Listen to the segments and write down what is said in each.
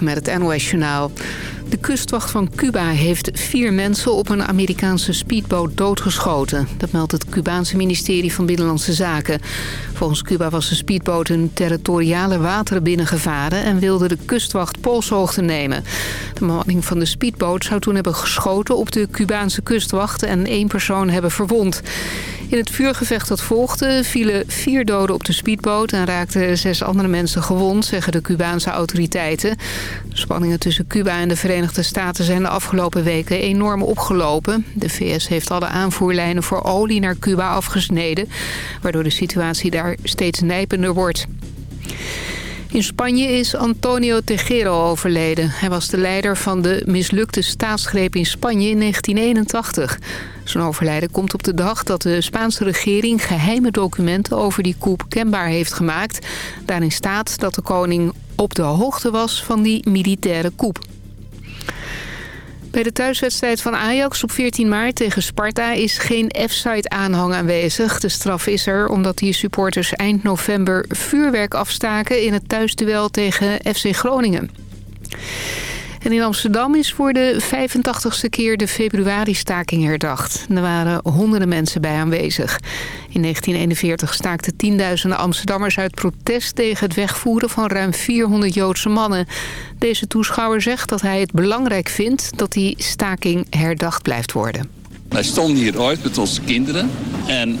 Met het NOS Journaal. De kustwacht van Cuba heeft vier mensen op een Amerikaanse speedboot doodgeschoten. Dat meldt het Cubaanse ministerie van Binnenlandse Zaken. Volgens Cuba was de speedboot een territoriale wateren binnengevaren... en wilde de kustwacht polshoogte nemen. De bemanning van de speedboot zou toen hebben geschoten op de Cubaanse kustwacht... en één persoon hebben verwond. In het vuurgevecht dat volgde vielen vier doden op de speedboot... en raakten zes andere mensen gewond, zeggen de Cubaanse autoriteiten. De spanningen tussen Cuba en de Verenigde Staten zijn de afgelopen weken enorm opgelopen. De VS heeft alle aanvoerlijnen voor olie naar Cuba afgesneden... waardoor de situatie daar steeds nijpender wordt. In Spanje is Antonio Tejero overleden. Hij was de leider van de mislukte staatsgreep in Spanje in 1981. Zijn overlijden komt op de dag dat de Spaanse regering geheime documenten over die coup kenbaar heeft gemaakt. Daarin staat dat de koning op de hoogte was van die militaire coup. Bij de thuiswedstrijd van Ajax op 14 maart tegen Sparta is geen F-site aanhang aanwezig. De straf is er omdat die supporters eind november vuurwerk afstaken in het thuisduel tegen FC Groningen. En in Amsterdam is voor de 85ste keer de februari-staking herdacht. Er waren honderden mensen bij aanwezig. In 1941 staakten tienduizenden Amsterdammers uit protest... tegen het wegvoeren van ruim 400 Joodse mannen. Deze toeschouwer zegt dat hij het belangrijk vindt... dat die staking herdacht blijft worden. Wij stonden hier ooit met onze kinderen. En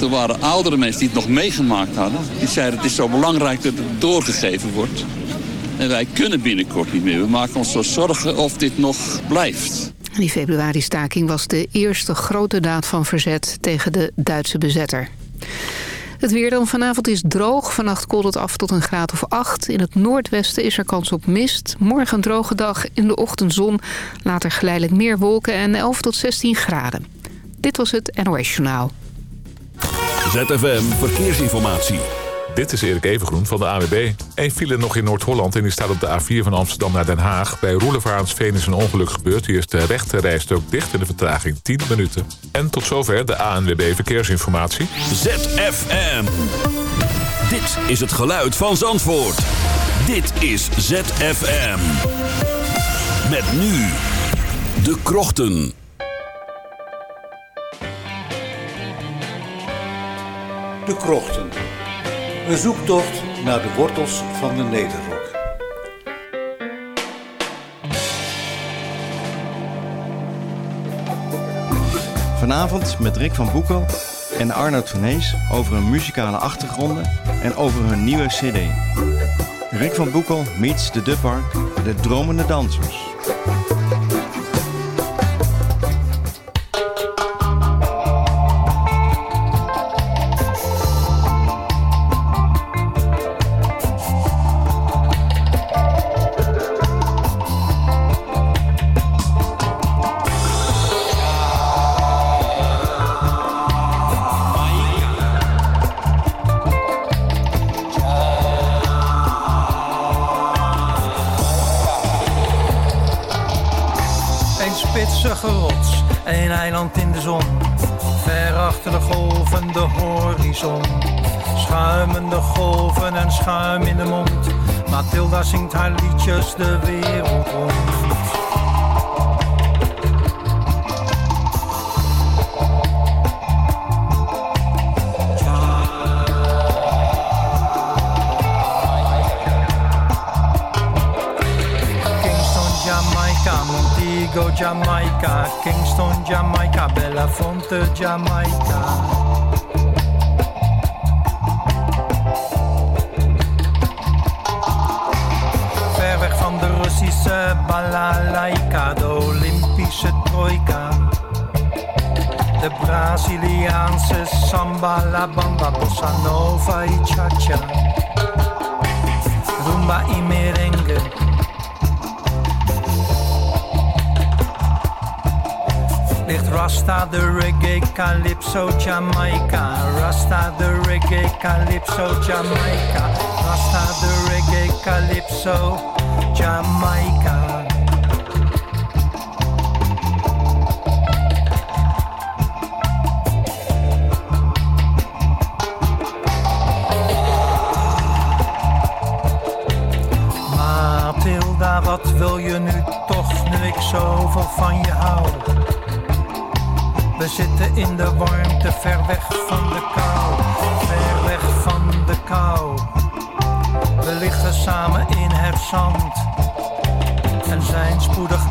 er waren oudere mensen die het nog meegemaakt hadden. Die zeiden het is zo belangrijk dat het doorgegeven wordt. En wij kunnen binnenkort niet meer. We maken ons zo zorgen of dit nog blijft. Die februari-staking was de eerste grote daad van verzet tegen de Duitse bezetter. Het weer dan vanavond is droog. Vannacht koelt het af tot een graad of 8. In het noordwesten is er kans op mist. Morgen een droge dag, in de ochtend zon. Later geleidelijk meer wolken en 11 tot 16 graden. Dit was het NOS Journaal. ZFM Verkeersinformatie. Dit is Erik Evengroen van de AWB. Eén file nog in Noord-Holland en die staat op de A4 van Amsterdam naar Den Haag. Bij Roelevarensveen is een ongeluk gebeurd. Hier is de rechte rijstrook dicht in de vertraging 10 minuten. En tot zover de ANWB Verkeersinformatie. ZFM. Dit is het geluid van Zandvoort. Dit is ZFM. Met nu de krochten. De krochten. Een zoektocht naar de wortels van de Nederrok. Vanavond met Rick van Boekel en Arnoud van Hees over hun muzikale achtergronden en over hun nieuwe cd. Rick van Boekel meets de Dubpark, de dromende dansers. Zingt haar liedjes de wereld rond. Jamaica, Kingston, Jamaica, Belafonte, Jamaica. Balalaika, de Olympische trojka. De Braziliaanse samba, la bamba, bossa nova y cha-cha. Rumba y merengue. ligt Rasta de reggae calypso Jamaica Rasta de reggae calypso Jamaica Rasta de reggae calypso Jamaica in de warmte, ver weg van de kou, ver weg van de kou. We liggen samen in het zand en zijn spoedig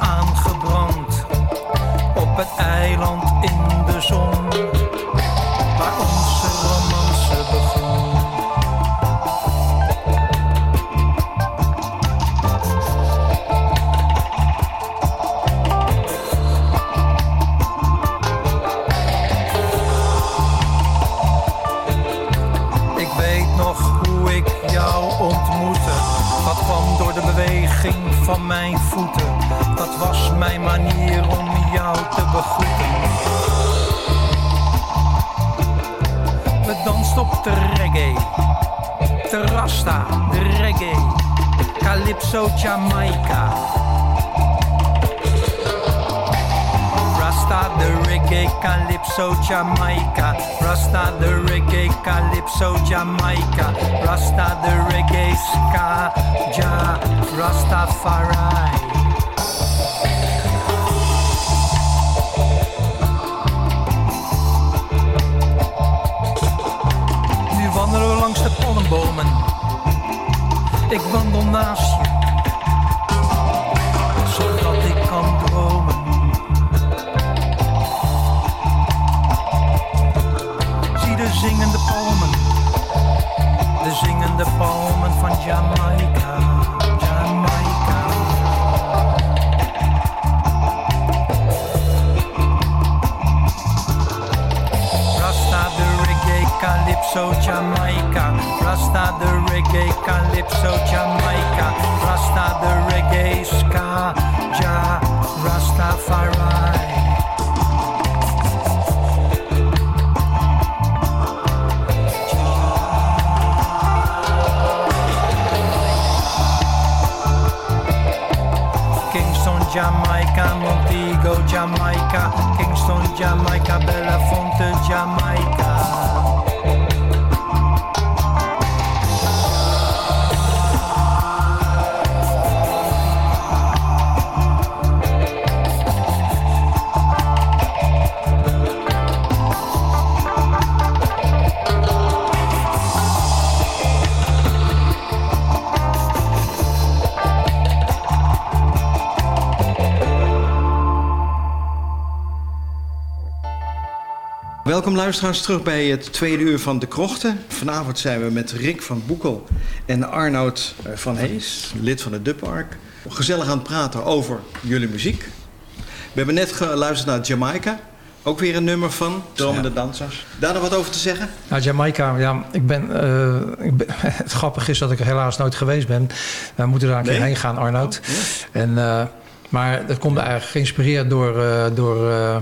kwam door de beweging van mijn voeten. Dat was mijn manier om jou te begroeten. We dansten op de reggae. De de reggae. Calypso, Jamaica. Rasta, de reggae, calypso, Jamaica. Rasta, de reggae, calypso, Jamaica. Rasta, de reggae, ska, ja, Rastafari. Nu wandelen we langs de palmbomen. Ik wandel naast zingende palmen, de zingende palmen van Jamaica, Jamaica. Rasta de reggae, calypso, Jamaica. Rasta de reggae, calypso, Jamaica. Rasta de reggae, ska, ja, Rastafari. Jamaica, Montego, Jamaica, Kingston, Jamaica, Belafonte, Jamaica. Welkom luisteraars terug bij het tweede uur van De Krochten. Vanavond zijn we met Rick van Boekel en Arnoud eh, van Hees, lid van de Dupark. Gezellig aan het praten over jullie muziek. We hebben net geluisterd naar Jamaica. Ook weer een nummer van Dromende Dansers. Daar nog wat over te zeggen? Nou, Jamaica, ja, ik ben, eh, ik ben- Het grappige is dat ik er helaas nooit geweest ben. We moeten daar een keer heen gaan, Arnoud. Oh, En, eh, maar dat komt eigenlijk geïnspireerd door, eh, door, eh,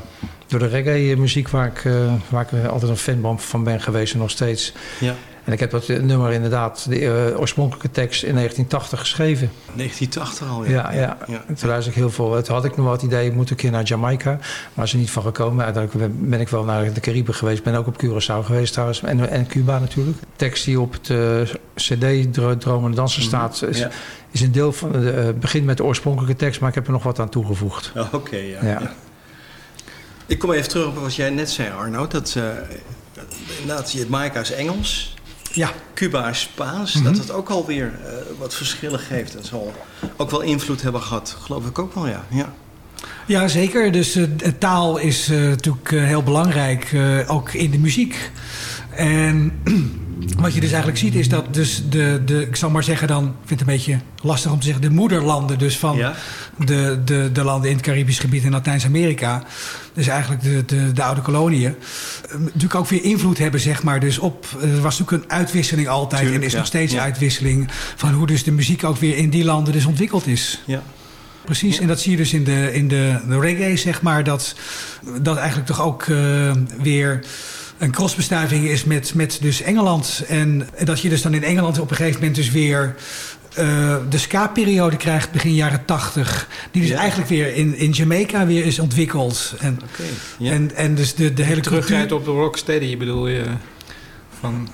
door de reggae-muziek... Waar ik, eh, waar ik altijd een fan van ben geweest en nog steeds. Ja. En ik heb dat nummer inderdaad, de eh, oorspronkelijke tekst... in 1980 geschreven. 1980 al, Ja, ja. ja. En Toen luisterde ik heel veel. Toen had ik nog wel het idee, ik moet een keer naar Jamaica. Maar is er niet van gekomen. Uiteindelijk ben- ik wel naar de Cariben geweest. Ben ook op Curaçao geweest trouwens. En, en Cuba natuurlijk. De tekst die op het eh, cd Dro- Dromen en Dansen staat... Is, Ja. is een deel van... de eh, begint met de oorspronkelijke tekst, maar ik heb er nog wat aan toegevoegd. Oh, Oké, ja, Ja. ja. Ik kom even terug op wat jij net zei, Arnoud. Dat, eh inderdaad, Jamaica is Engels. Ja. Cuba is Spaans. Mhm. Dat het ook alweer eh wat verschillen geeft. Dat zal ook wel invloed hebben gehad. Geloof ik ook wel, ja. ja. Ja, zeker. Dus de taal is eh, natuurlijk heel belangrijk, ook in de muziek. En wat je dus eigenlijk ziet is dat dus de, de ik zal maar zeggen dan, ik vind het een beetje lastig om te zeggen, de moederlanden dus van Ja. de, de, de landen in het Caribisch gebied in Latijns-Amerika, dus eigenlijk de, de, de oude koloniën, eh, natuurlijk ook weer invloed hebben, zeg maar, dus op, er was natuurlijk een uitwisseling altijd Tuurlijk, en is ja. nog steeds Ja. uitwisseling van hoe dus de muziek ook weer in die landen dus ontwikkeld is. ja. Precies, en dat zie je dus in de, in de, de reggae, zeg maar, dat, dat eigenlijk toch ook eh, weer een crossbestuiving is met, met dus Engeland. En dat je dus dan in Engeland op een gegeven moment dus weer eh, de ska-periode krijgt, begin jaren tachtig. Die dus Ja. eigenlijk weer in, in Jamaica weer is ontwikkeld. En, ja. en, en dus de, de hele Terugrijdt op de rocksteady, bedoel je? Van,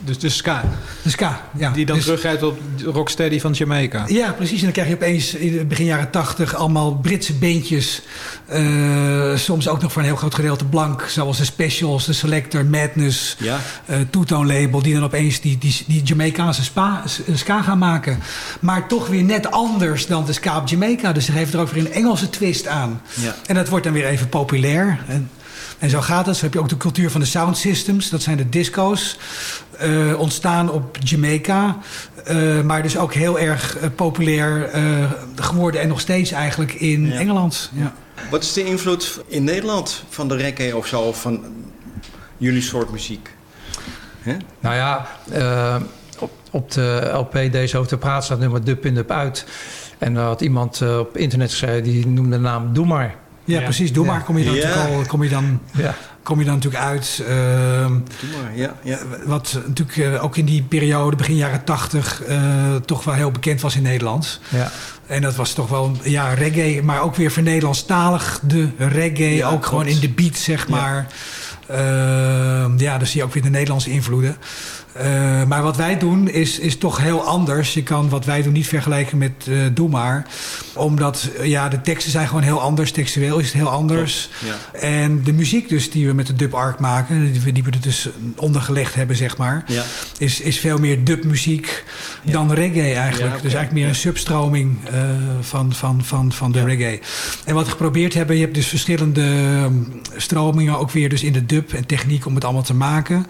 Dus de ska. De ska, ja. Die dan Dus- teruggrijpt op Rocksteady van Jamaica. Ja, precies. En dan krijg je opeens in begin jaren tachtig allemaal Britse beentjes. eh, soms ook nog voor een heel groot gedeelte blank. Zoals de Specials, de Selector, Madness, Ja. eh Two-Tone Label. Die dan opeens die, die, die Jamaicaanse spa, s- ska gaan maken. Maar toch weer net anders dan de ska op Jamaica. Dus ze geven er ook weer een Engelse twist aan. Ja. En dat wordt dan weer even populair. En, en zo gaat het. Zo heb je ook de cultuur van de sound systems. Dat zijn de disco's. eh, ontstaan op Jamaica. eh, maar dus ook heel erg eh, populair eh, geworden. En nog steeds eigenlijk in Ja. Engeland. Ja. Wat is de invloed in Nederland van de reggae of zo? Of van jullie soort muziek? Hè? Nou ja, eh, op, op de LP Deze Over te Praat staat nummer Dup in Dup uit. En daar had iemand eh, op internet geschreven, die noemde de naam Doe maar. Ja, Ja. precies. Doe Ja. maar. Kom je dan, Ja. natuurlijk al- kom je dan, Ja. kom je dan natuurlijk uit. ehm, Doe maar, ja. ja. wat natuurlijk eh, ook in die periode, begin jaren tachtig, eh, toch wel heel bekend was in Nederland. Ja. En dat was toch wel, ja, reggae, maar ook weer voor Nederlandstalig de reggae. Ja, ook klopt. gewoon in de beat, zeg Ja. maar. Ehm, ja, dus zie je ook weer de Nederlandse invloeden. Eh, maar wat wij doen is, is toch heel anders. Je kan wat wij doen niet vergelijken met eh Doe Maar. Omdat eh, ja, de teksten zijn gewoon heel anders. Textueel is het heel anders. Ja. En de muziek dus die we met de dub arc maken... die we, die we er dus ondergelegd hebben, zeg maar... Ja. is, is veel meer dubmuziek dan reggae eigenlijk. Ja. Dus eigenlijk meer een substroming van, van, van, van de reggae. En wat we geprobeerd hebben... je hebt dus verschillende ehm, stromingen... ook weer dus in de dub en techniek om het allemaal te maken...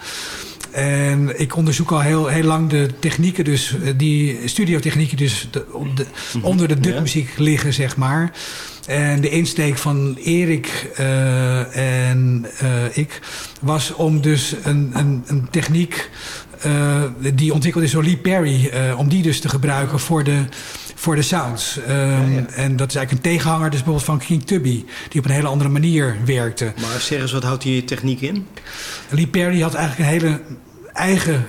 En ik onderzoek al heel, heel lang de technieken, dus eh, die studiotechnieken, dus de, de- onder de dubmuziek liggen, zeg maar. En de insteek van Erik eh, en eh, ik was om dus een, een, een techniek eh, die ontwikkeld is door Lee Perry, eh, om die dus te gebruiken voor de, voor de sounds. Ehm, En dat is eigenlijk een tegenhanger, dus bijvoorbeeld van King Tubby, die op een hele andere manier werkte. Maar zeg eens, wat houdt die techniek in? Lee Perry had eigenlijk een hele eigen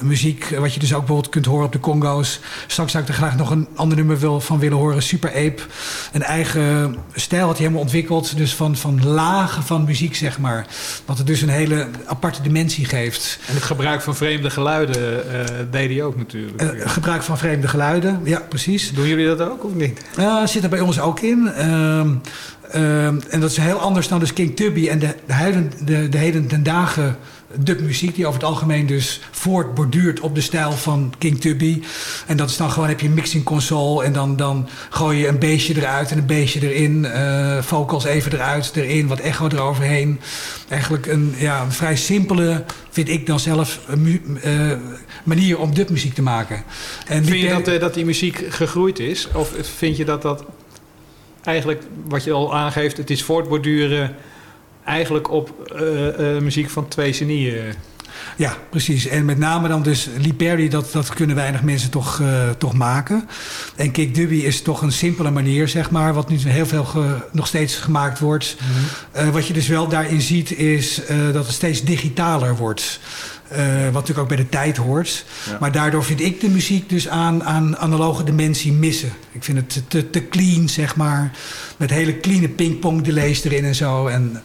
muziek. Wat je dus ook bijvoorbeeld kunt horen op de Congo's. Straks zou ik er graag nog een ander nummer wil, van willen horen. Super Ape. Een eigen stijl had hij helemaal ontwikkeld. Dus van, van lagen van muziek, zeg maar. Wat het dus een hele aparte dimensie geeft. En het gebruik van vreemde geluiden eh, deed hij ook natuurlijk. Eh, gebruik van vreemde geluiden. Ja, precies. Doen jullie dat ook of niet? Ja, zit er bij ons ook in. Ehm, ehm, en dat is heel anders dan dus King Tubby en de, de, huiden, de, de heden ten dagen dubmuziek... die over het algemeen dus voortborduurt op de stijl van King Tubby. En dat is dan gewoon, heb je een mixing console... en dan, dan gooi je een beestje eruit en een beestje erin. eh, vocals even eruit, erin, wat echo eroverheen. Eigenlijk een, ja, een vrij simpele, vind ik dan zelf... eh, manier om dubmuziek te maken. En Vind je dat, eh, dat die muziek gegroeid is? Of vind je dat dat eigenlijk, wat je al aangeeft, het is voortborduren eigenlijk op eh, eh, muziek van twee genieën? Ja, precies. En met name dan dus Lee Perry, dat, dat kunnen weinig mensen toch, eh, toch maken. En Kick Dubby is toch een simpele manier, zeg maar, wat nu heel veel ge- nog steeds gemaakt wordt. Eh, wat je dus wel daarin ziet, is eh, dat het steeds digitaler wordt. Wat natuurlijk ook bij de tijd hoort. Ja. Maar daardoor vind ik de muziek dus aan, aan analoge dimensie missen. Ik vind het te- te, te clean, zeg maar. Met hele clean pingpong delays erin en zo. En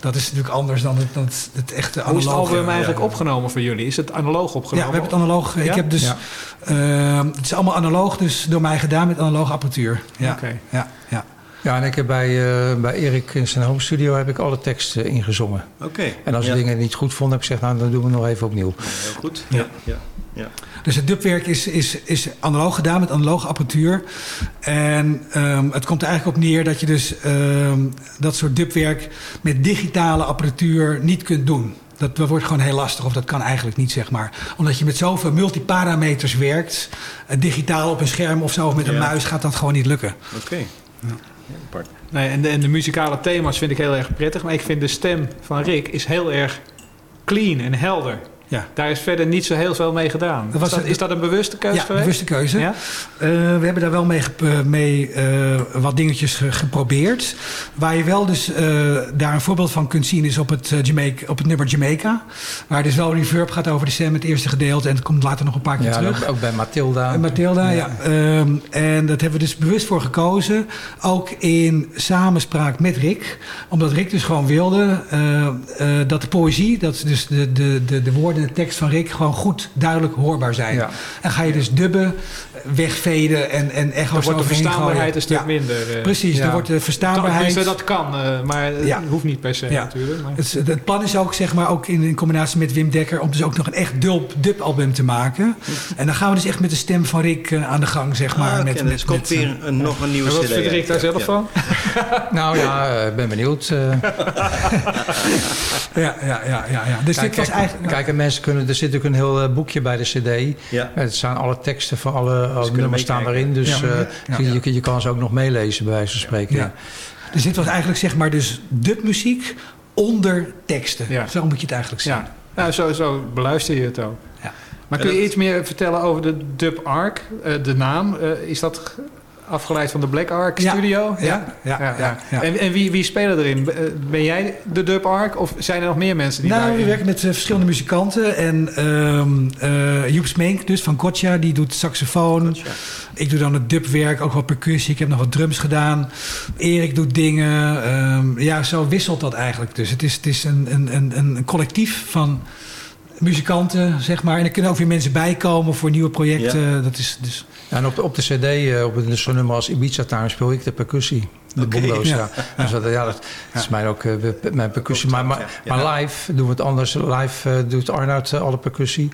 dat is natuurlijk anders dan het, dan het, het echte Hoe is het album eigenlijk Ja. opgenomen voor jullie? Is het analoog Ja, opgenomen? we hebben het analoog. Ik Ja? heb dus, Ja. ehm, het is allemaal analoog, dus door mij gedaan met analoge apparatuur. Ja, Oké. ja, ja. Ja, en ik heb bij, eh, bij Erik in zijn home studio heb ik alle teksten ingezongen. Oké. En als ja. we dingen niet goed vonden, heb ik gezegd, nou, dan doen we het nog even opnieuw. Heel goed. Ja. Ja. Ja. Dus het dubwerk is, is, is analoog gedaan met analoge apparatuur. En ehm, het komt er eigenlijk op neer dat je dus ehm, dat soort dubwerk met digitale apparatuur niet kunt doen. Dat wordt gewoon heel lastig, of dat kan eigenlijk niet, zeg maar. Omdat je met zoveel multiparameters werkt. eh, digitaal op een scherm of zo, of met een Ja. muis gaat dat gewoon niet lukken. Oké. Ja, apart. Nee, en, de, en de muzikale thema's vind ik heel erg prettig. Maar ik vind de stem van Rick is heel erg clean en helder. Ja. Daar is verder niet zo heel veel mee gedaan. Dat was is, dat, het- is dat een bewuste keuze Ja, geweest? bewuste keuze. Ja? Eh, we hebben daar wel mee, eh, mee eh, wat dingetjes ge- geprobeerd. Waar je wel dus eh, daar een voorbeeld van kunt zien is op het, Jamaica, op het nummer Jamaica. Waar dus wel reverb gaat over de stem, het eerste gedeelte. En het komt later nog een paar keer Ja, terug. ook, ook bij Matilda. Mathilda, ja. Ehm, en dat hebben we dus bewust voor gekozen. Ook in samenspraak met Rick. Omdat Rick dus gewoon wilde eh, eh, dat de poëzie, dat dus de, de, de, de woorden woorden en de tekst van Rick gewoon goed duidelijk hoorbaar zijn. Ja. En ga je dus dubben, wegveden en, en echo's Dan wordt de verstaanbaarheid gooien. een stuk Ja. minder. eh. Precies, Ja. dan wordt de verstaanbaarheid... Tenminste, dat kan, eh, maar het Ja. hoeft niet per se Ja. natuurlijk. Maar. Het, het plan is ook, zeg maar, ook in, in combinatie met Wim Dekker... om dus ook nog een echt dub, dub-album te maken. En dan gaan we dus echt met de stem van Rick eh, aan de gang, zeg maar. Ah, met, dus met, komt met, weer een, nog een nieuwe En wat cd. vindt Rick daar Ja, zelf ja. van? Nou ja, ik ben benieuwd. ja, ja, ja, ja, ja. Dus kijk, dit was kijk, eigenlijk... kijk, mensen kunnen, er zit ook een heel eh, boekje bij de cd. Ja. Het staan alle teksten van alle, alle kunnen nummers staan daarin. Dus Ja. eh, Ja. Je, je, je kan ze ook nog meelezen, bij wijze van spreken. Ja. Dus dit was eigenlijk, zeg maar, dus dubmuziek onder teksten. Ja. Zo moet je het eigenlijk zien. Ja, nou, zo, zo beluister je het ook. Ja. Maar kun je iets meer vertellen over de Dub Arc? Eh, de naam, eh, is dat afgeleid van de Black Ark. Studio? Ja, ja, ja. En, en wie, wie spelen erin? Eh, Ben jij de Dub Arc of zijn er nog meer mensen die Nou, we werken met eh, verschillende muzikanten. En ehm eh Joep Smeenk, dus van Gotcha, die doet saxofoon. Ik doe dan het dubwerk, ook wat percussie. Ik heb nog wat drums gedaan. Erik doet dingen. Ehm, ja, zo wisselt dat eigenlijk. Dus het is, het is een, een, een, een collectief van muzikanten, zeg maar. En er kunnen ook weer mensen bijkomen voor nieuwe projecten. Dat is dus... En op, de- op de cd, eh, op een- zo'n nummer als Ibiza Time, speel ik de percussie. De Oké, bongo's, ja. ja. Dus dat, ja, dat is mijn, ook, eh, mijn percussie. Maar, maar, live doen we het anders. Live eh, doet Arnoud alle percussie.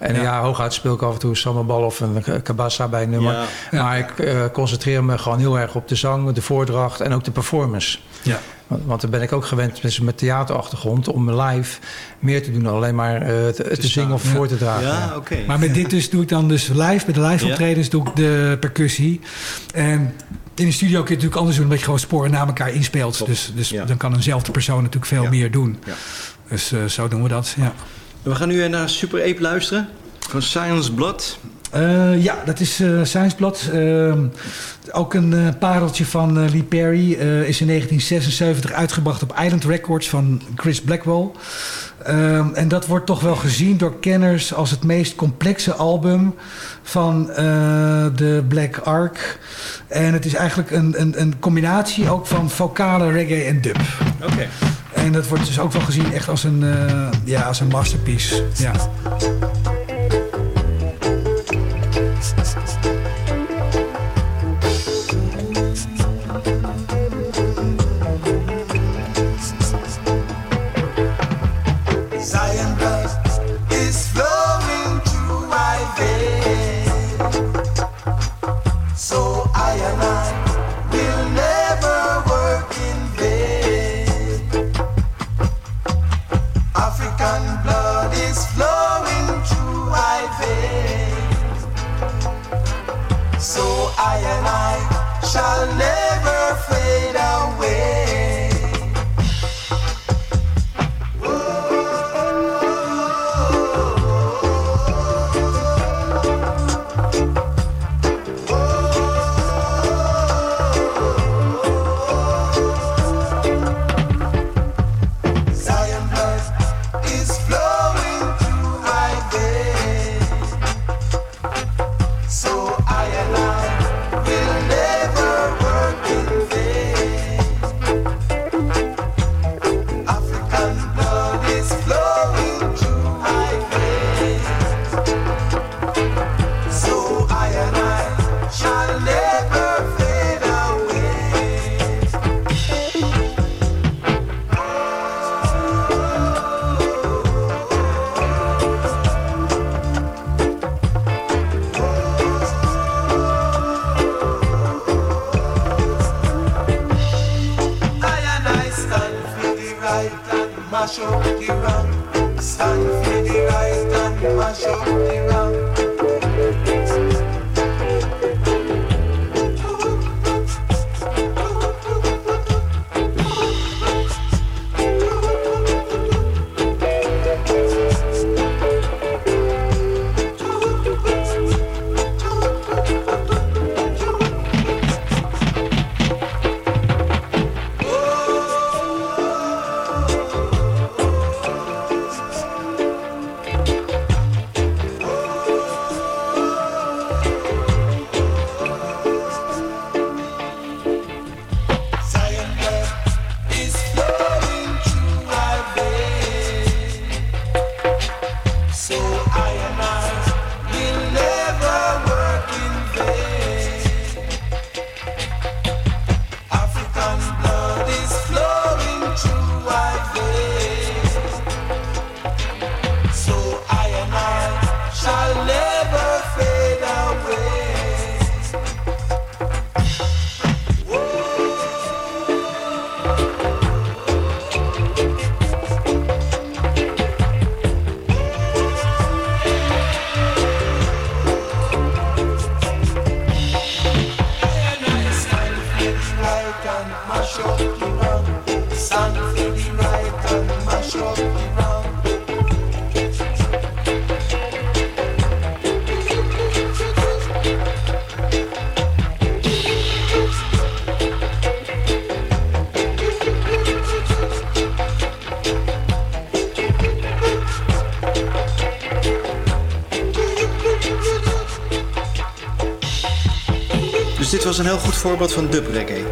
En Ja. ja, hooguit speel ik af en toe een sambal of een kabassa bij een nummer. Ja. Ja. Maar ik eh, concentreer me gewoon heel erg op de zang, de voordracht en ook de performance. Ja. Want, want dan ben ik ook gewend dus met theaterachtergrond om live meer te doen dan alleen maar eh, te, te zingen of Ja. voor te dragen. Ja, oké. Maar met dit dus doe ik dan dus live, met de live Ja. optredens doe ik de percussie. En in de studio kun je het natuurlijk anders doen, omdat je gewoon sporen na elkaar inspeelt. Dus, dus Ja. dan kan eenzelfde persoon natuurlijk veel Ja. meer doen. Ja. Dus eh, zo doen we dat, ja. We gaan nu naar Super Ape luisteren. Van Science Blood. Eh, ja, dat is eh Scienceblad. Ehm, ook een eh, pareltje van eh, Lee Perry. eh, is in 1976 uitgebracht op Island Records van Chris Blackwell. Ehm, en dat wordt toch wel gezien door kenners als het meest complexe album van eh, de Black Ark. En het is eigenlijk een, een, een combinatie ook van vocale reggae en dub. Oké. En dat wordt dus ook wel gezien echt als een, eh, ja, als een masterpiece. Ja. Was een heel goed voorbeeld van dub reggae.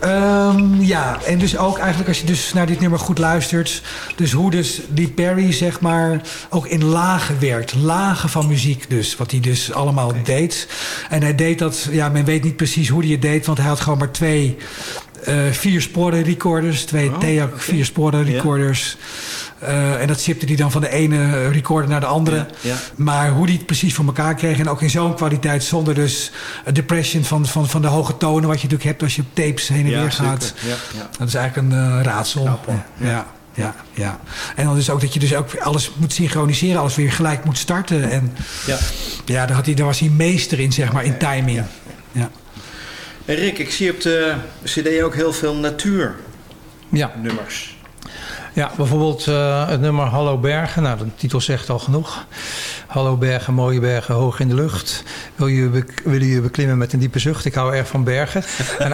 Ehm, ja, en dus ook eigenlijk als je dus naar dit nummer goed luistert... dus hoe dus die Perry zeg maar ook in lagen werkt. Lagen van muziek dus, wat hij dus allemaal deed. En hij deed dat, ja, men weet niet precies hoe hij het deed... want hij had gewoon maar twee eh vier sporen recorders. Twee Oh, vier sporen recorders. Eh, en dat shipte hij dan van de ene recorder naar de andere. Ja, ja. Maar hoe hij het precies voor elkaar kreeg... en ook in zo'n kwaliteit zonder dus een depression van, van, van de hoge tonen... wat je natuurlijk hebt als je op tapes heen en Ja, weer gaat. Ja, ja. Dat is eigenlijk een eh, raadsel. Knap, ja, ja, ja. En dan is ook dat je dus ook alles moet synchroniseren... alles weer gelijk moet starten. En Ja. ja, daar, had hij, daar was hij meester in, zeg maar, in timing. Ja. En Rick, ik zie op de cd ook heel veel natuurnummers. Ja. Ja, bijvoorbeeld eh, het nummer Hallo Bergen. Nou, de titel zegt al genoeg. Hallo Bergen, mooie bergen, hoog in de lucht. Wil je, willen je beklimmen met een diepe zucht? Ik hou erg van bergen. en,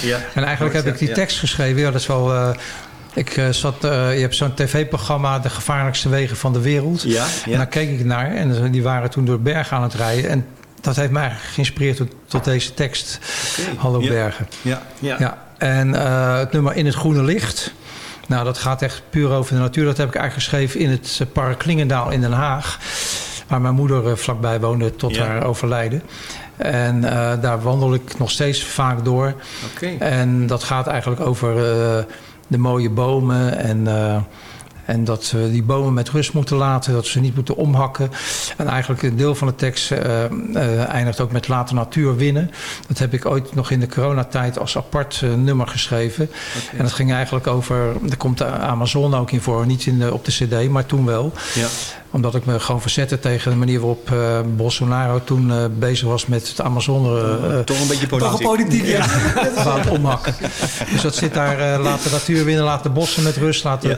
Ja, en eigenlijk heb ik die ja. tekst geschreven. Ja, dat is wel... eh, ik eh, zat, eh, je hebt zo'n tv-programma, De gevaarlijkste wegen van de wereld. Ja, ja. En daar keek ik naar. En die waren toen door bergen aan het rijden. En dat heeft mij eigenlijk geïnspireerd tot, tot deze tekst. Hallo Ja. Bergen. Ja, ja. Ja, en eh, het nummer In het Groene Licht. Nou, dat gaat echt puur over de natuur. Dat heb ik eigenlijk geschreven in het eh, park Klingendaal in Den Haag. Waar mijn moeder eh, vlakbij woonde tot Ja. haar overlijden. En eh, daar wandel ik nog steeds vaak door. Oké. En dat gaat eigenlijk over de mooie bomen en... en dat we die bomen met rust moeten laten, dat we ze niet moeten omhakken. En eigenlijk een deel van de tekst eh, eh, eindigt ook met laat de natuur winnen. Dat heb ik ooit nog in de coronatijd als apart eh, nummer geschreven. En dat ging eigenlijk over, er komt de Amazon ook in voor, niet in de, op de cd, maar toen wel. Ja. Omdat ik me gewoon verzette tegen de manier waarop eh, Bolsonaro toen eh, bezig was met het Amazon. eh, Toch een beetje politiek. Toch politiek, ja. het omhakken. Dus dat zit daar, eh, laat de natuur winnen, laat de bossen met rust, laat de, Ja.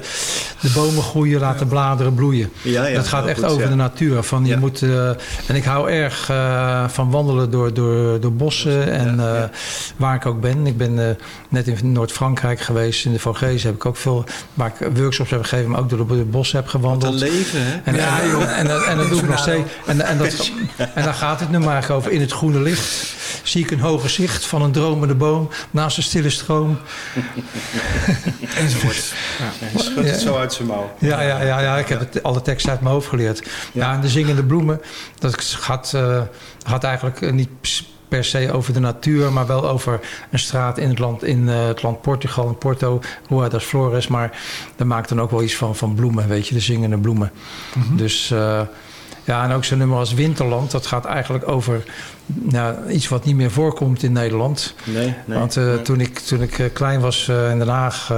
de bomen groeien, laat de bladeren bloeien. Ja, ja, dat gaat echt goed, over ja. de natuur. Van, je Ja. moet, eh, en ik hou erg eh, van wandelen door, door, door bossen en ja, eh, ja. waar ik ook ben. Ik ben eh, net in Noord-Frankrijk geweest, in de Vogezen heb ik ook veel, waar ik workshops heb gegeven, maar ook door de, bossen heb Wat een gewandeld. leven, hè? En, Ja, en, joh. en, en, en dat doe ik nog steeds. En, en, dat, en daar gaat het nu maar over. In het groene licht zie ik een hoger zicht van een dromende boom naast een stille stroom. Enzovoort. Hij schudt het zo uit zijn mouw. Ja, ja, ja, ja ik heb het, alle teksten uit mijn hoofd geleerd. Ja, en de zingende bloemen, dat gaat, eh, gaat eigenlijk eh, niet per se over de natuur, maar wel over een straat in het land, in, eh, het land Portugal, in Porto, Rua das Flores. Maar daar maakt dan ook wel iets van, van bloemen, weet je, de zingende bloemen. Dus eh, ja, en ook zo'n nummer als Winterland, dat gaat eigenlijk over nou, iets wat niet meer voorkomt in Nederland. Nee, nee. Want eh, toen ik, toen ik klein was in Den Haag...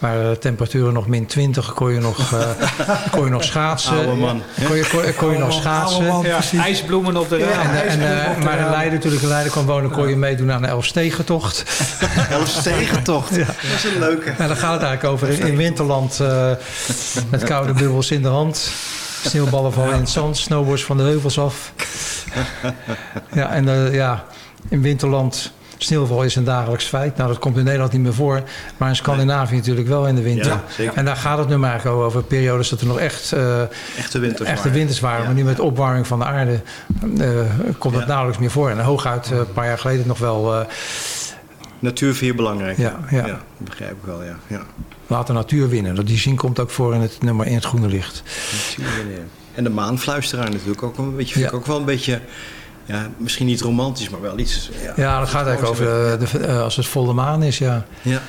eh, waren de temperaturen nog min 20, kon je nog, eh, kon je nog schaatsen. Oude man. Kon je, kon, kon je nog schaatsen. man, Ja, ijsbloemen op de raam. En, en, eh, maar in Leiden, toen ik in Leiden kwam wonen, kon je meedoen aan de Elfstegentocht. Elfstegentocht. Ja. Dat is een leuke. Nou, daar gaat het eigenlijk over. In, in Winterland, eh, met koude bubbels in de hand. Sneeuwballen vallen in het zand, snowboards van de heuvels af. Ja, en eh, ja, in Winterland, sneeuwval is een dagelijks feit. Nou, dat komt in Nederland niet meer voor. Maar in Scandinavië natuurlijk wel in de winter. Ja. En daar gaat het nu maar over. Periodes dat er nog echt eh, Echte winters. echte waren. winters waren. Ja. Maar nu met opwarming van de aarde eh, komt dat Ja. nauwelijks meer voor. En hooguit eh, een paar jaar geleden nog wel... Natuur vind je belangrijk. Ja, ja. dat begrijp ik wel, ja. ja. laat de natuur winnen. Dat- Die zin komt ook voor in het nummer In het Groene Licht. Natuur. En de maanfluisteraar natuurlijk ook een beetje, vind Ja. ik ook wel een beetje, ja, misschien niet romantisch, maar wel iets. Ja, Ja, dat gaat eigenlijk over eh, de, eh, als het volle maan is, ja. Ja.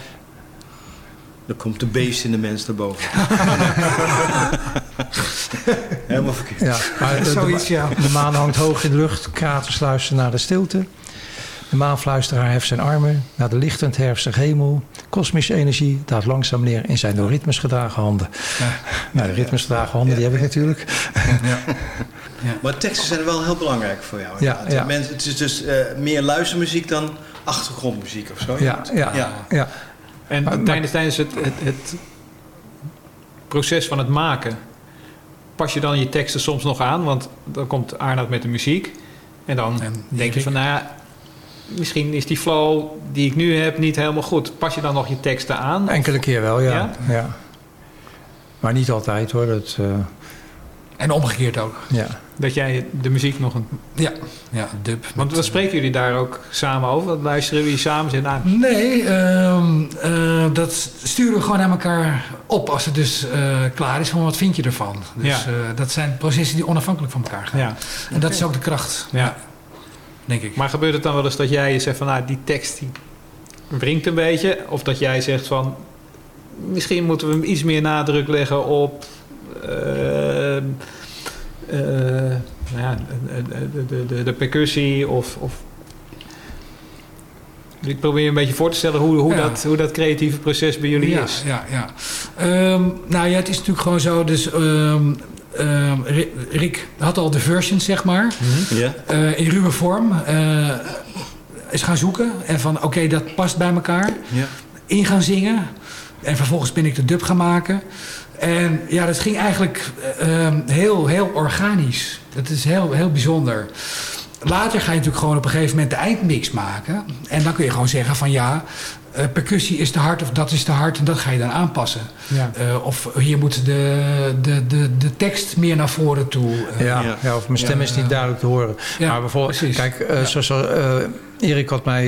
Dan komt de beest in de mens naar boven. Helemaal verkeerd. ja maar de, de, Zoiets, ja. de maan hangt hoog in de lucht, kraters luisteren naar de stilte. De maanfluisteraar heft zijn armen naar de lichtend herfstige hemel. Kosmische energie daalt langzaam neer in zijn door ritmes gedragen handen. Nou, de ritmes gedragen handen, die heb ik natuurlijk. Maar teksten zijn wel heel belangrijk voor jou. Ja, ja. Mensen, het is dus eh, meer luistermuziek dan achtergrondmuziek of zo. Ja, ja, ja. ja. En Maar- tijdens, tijdens het, het, het proces van het maken... pas je dan je teksten soms nog aan? Want dan komt Arnoud met de muziek. En dan En denk je van... nou ja, misschien is die flow die ik nu heb niet helemaal goed. Pas je dan nog je teksten aan? Of- Enkele keer wel, ja. Ja? ja. Maar niet altijd hoor. Dat, eh, En omgekeerd ook. Ja. Dat jij de muziek nog een... Ja, ja dub. Want wat spreken jullie daar ook samen over? Dat luisteren jullie samen? Zijn, nou, Nee, ehm, eh, dat sturen we gewoon aan elkaar op als het dus eh, klaar is. Van wat vind je ervan? Dus Ja. eh, dat zijn processen die onafhankelijk van elkaar gaan. ja. En dat is ook de kracht, ja. denk ik. Maar gebeurt het dan wel eens dat jij zegt van... Nou, die tekst die wringt een beetje? Of dat jij zegt van... Misschien moeten we iets meer nadruk leggen op... eh, eh, ja, de, de, de, de percussie of... of ik probeer je een beetje voor te stellen hoe, hoe, Ja. dat, hoe dat creatieve proces bij jullie ja, is. Ja, ja. Ehm, nou ja, het is natuurlijk gewoon zo. Dus ehm, ehm, Ri- Rick had al de versions, zeg maar. Ja. eh, in ruwe vorm. eh, is gaan zoeken. En van, oké, dat past bij elkaar. Ja. In gaan zingen. En vervolgens ben ik de dub gaan maken. En ja, dat ging eigenlijk eh, ehm, heel, heel organisch. Dat is heel, heel bijzonder. Later ga je natuurlijk gewoon op een gegeven moment de eindmix maken. En dan kun je gewoon zeggen van ja, eh, percussie is te hard of dat is te hard. En dat ga je dan aanpassen. Ja. Eh, of hier moet de, de, de, de tekst meer naar voren toe. eh, Ja, Ja. ja. of mijn stem is niet duidelijk te horen. Ja, maar bijvoorbeeld, precies. kijk, eh, Ja. zoals eh, Erik had mij,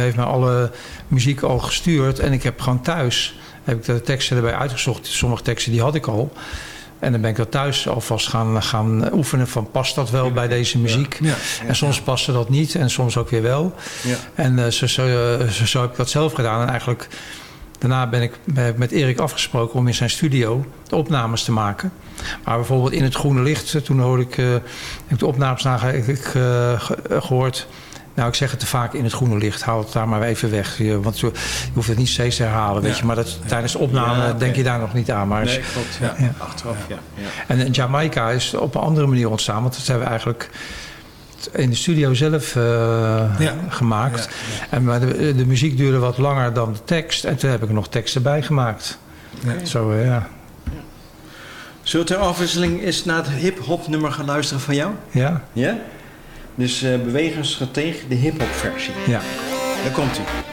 heeft mij alle muziek al gestuurd. En ik heb gewoon thuis, heb ik de teksten erbij uitgezocht. Sommige teksten die had ik al. En dan ben ik dat thuis alvast gaan, gaan oefenen van past dat wel bij deze muziek. Ja. En soms paste dat niet en soms ook weer wel. Ja. En eh, zo, zo, eh, zo, zo heb ik dat zelf gedaan. En eigenlijk daarna ben ik met Erik afgesproken om in zijn studio de opnames te maken. Maar bijvoorbeeld in het groene licht, eh, toen hoorde ik, heb ik de opnames ik, ik, eh, ge- eh, gehoord. Nou, ik zeg het te vaak in het groene licht. Haal het daar maar even weg. Je, want je, hoeft het niet steeds te herhalen. Weet Ja. je, maar dat, tijdens de opname Ja, denk je daar nog niet aan. Maar Nee, klopt. Ja. Achteraf, ja. ja. en in Jamaica is op een andere manier ontstaan. Want dat hebben we eigenlijk in de studio zelf eh, Ja. gemaakt. Ja, En maar de, de muziek duurde wat langer dan de tekst. En toen heb ik er nog teksten bij gemaakt. Ja. Zo, eh, ja. Zullen we ter afwisseling eens naar het hip-hop nummer gaan luisteren van jou? Ja? Ja? Dus eh bewegingsstratege, de hip-hop versie. Ja. Daar komt hij.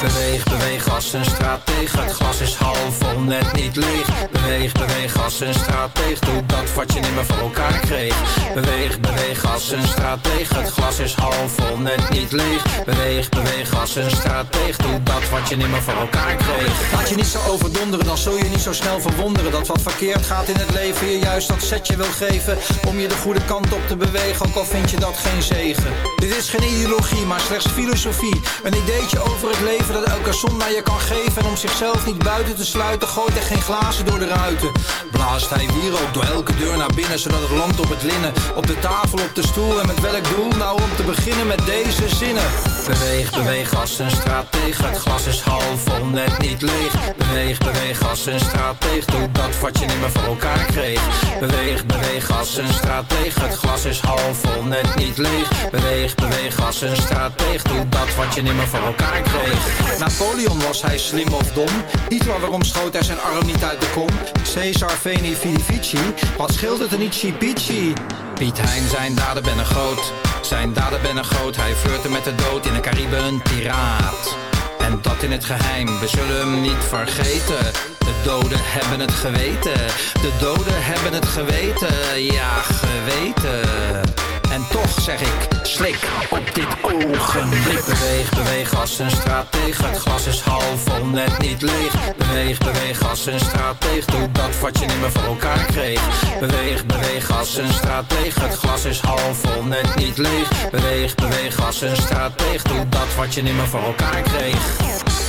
Beweeg, beweeg als een strateeg. Het glas is half vol, net niet leeg. Beweeg, beweeg als een strateeg. Doe dat wat je niet meer voor elkaar kreeg. Beweeg, beweeg als een strateeg. Het glas is half vol, net niet leeg. Beweeg, beweeg als een strateeg. Doe dat wat je niet meer voor elkaar kreeg. Laat je niet zo overdonderen, dan zul je niet zo snel verwonderen Dat wat verkeerd gaat in het leven je juist dat setje wil geven Om je de goede kant op te bewegen, ook al vind je dat geen zegen Dit is geen ideologie, maar slechts filosofie Een ideetje over het leven dat elke zon je kan geven. En om zichzelf niet buiten te sluiten, gooit er geen glazen door de ruiten. Blaast hij wierook door elke deur naar binnen Zodat het landt op het linnen, op de tafel, op de stoel En met welk doel? Nou om te beginnen met deze zinnen Beweeg, beweeg als een strateeg. Het glas is half vol, net niet leeg. Beweeg, beweeg als een strateeg. Doe dat wat je niet meer voor elkaar kreeg. Beweeg, beweeg als een strateeg. Het glas is half vol, net niet leeg. Beweeg, beweeg als een strateeg. Doe dat wat je niet meer voor elkaar kreeg. Napoleon was hij slim of dom? Hitler waarom schoot hij zijn arm niet uit de kom? Caesar Veni Vidi Vici, wat scheelt het een pietje? Piet Hein, zijn daden ben een groot. Zijn daden ben een groot. Hij flirte met de dood in de Caribe een piraat. En dat in het geheim, we zullen hem niet vergeten. De doden hebben het geweten. De doden hebben het geweten. Ja, geweten. En toch zeg ik, slik op dit ogenblik. Beweeg, beweeg als een strateeg. Het glas is half vol, net niet leeg. Beweeg, beweeg als een strateeg. Doe dat wat je niet meer voor elkaar kreeg. Beweeg, beweeg als een strateeg. Het glas is half vol, net niet leeg. Beweeg, beweeg als een strateeg. Doe dat wat je niet meer voor elkaar kreeg.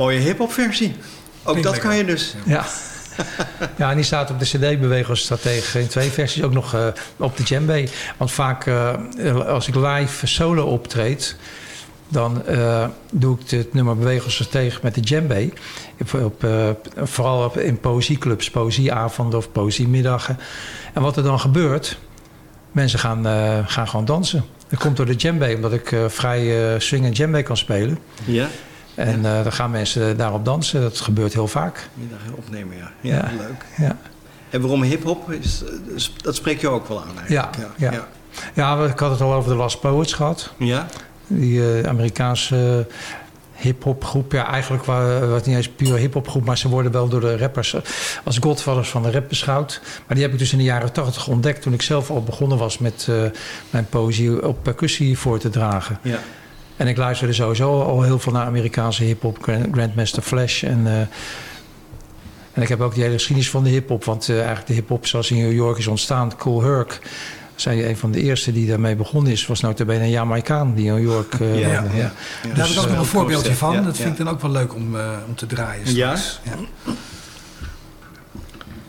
Mooie hip-hop versie. Ook dat kan je dus. Ja. ja, en die staat op de CD Bewegen als Stratege in twee versies. Ook nog eh, op de djembe. Want vaak eh, als ik live solo optreed... dan eh, doe ik het nummer Bewegen als Stratege met de djembe. Op, op, eh, vooral op, in poëzieclubs, poëzieavonden of poëziemiddagen. En wat er dan gebeurt... mensen gaan, eh, gaan gewoon dansen. Dat komt door de djembe, omdat ik eh, vrij eh, swing en djembe kan spelen. Ja? En eh, dan gaan mensen daarop dansen. Dat gebeurt heel vaak. Middag opnemen, ja. Ja, Ja. leuk. Ja. En waarom hip-hop? Dat spreekt je ook wel aan Ja, eigenlijk. ja. ja. ik had het al over de Last Poets gehad. Ja? Die eh, Amerikaanse hip-hop groep. Ja, eigenlijk wa- wat niet eens puur hip-hop groep, maar ze worden wel door de rappers eh, als godfathers van de rap beschouwd. Maar die heb ik dus in de jaren tachtig ontdekt toen ik zelf al begonnen was met eh, mijn poëzie op percussie voor te dragen. Ja. En ik luisterde sowieso al heel veel naar Amerikaanse hip-hop, Grand- Grandmaster Flash en. eh, en ik heb ook die hele geschiedenis van de hip-hop. Want eh, eigenlijk de hip-hop zoals in New York is ontstaan, Cool Herc. Zijn een van de eerste die daarmee begonnen is, was notabene een Jamaicaan die in New York eh, Ja. Ja. Daar heb ik ook nog een voorbeeldje van. Ja, dat ja. vind ik dan ook wel leuk om, eh, om te draaien Ja? straks. Ja?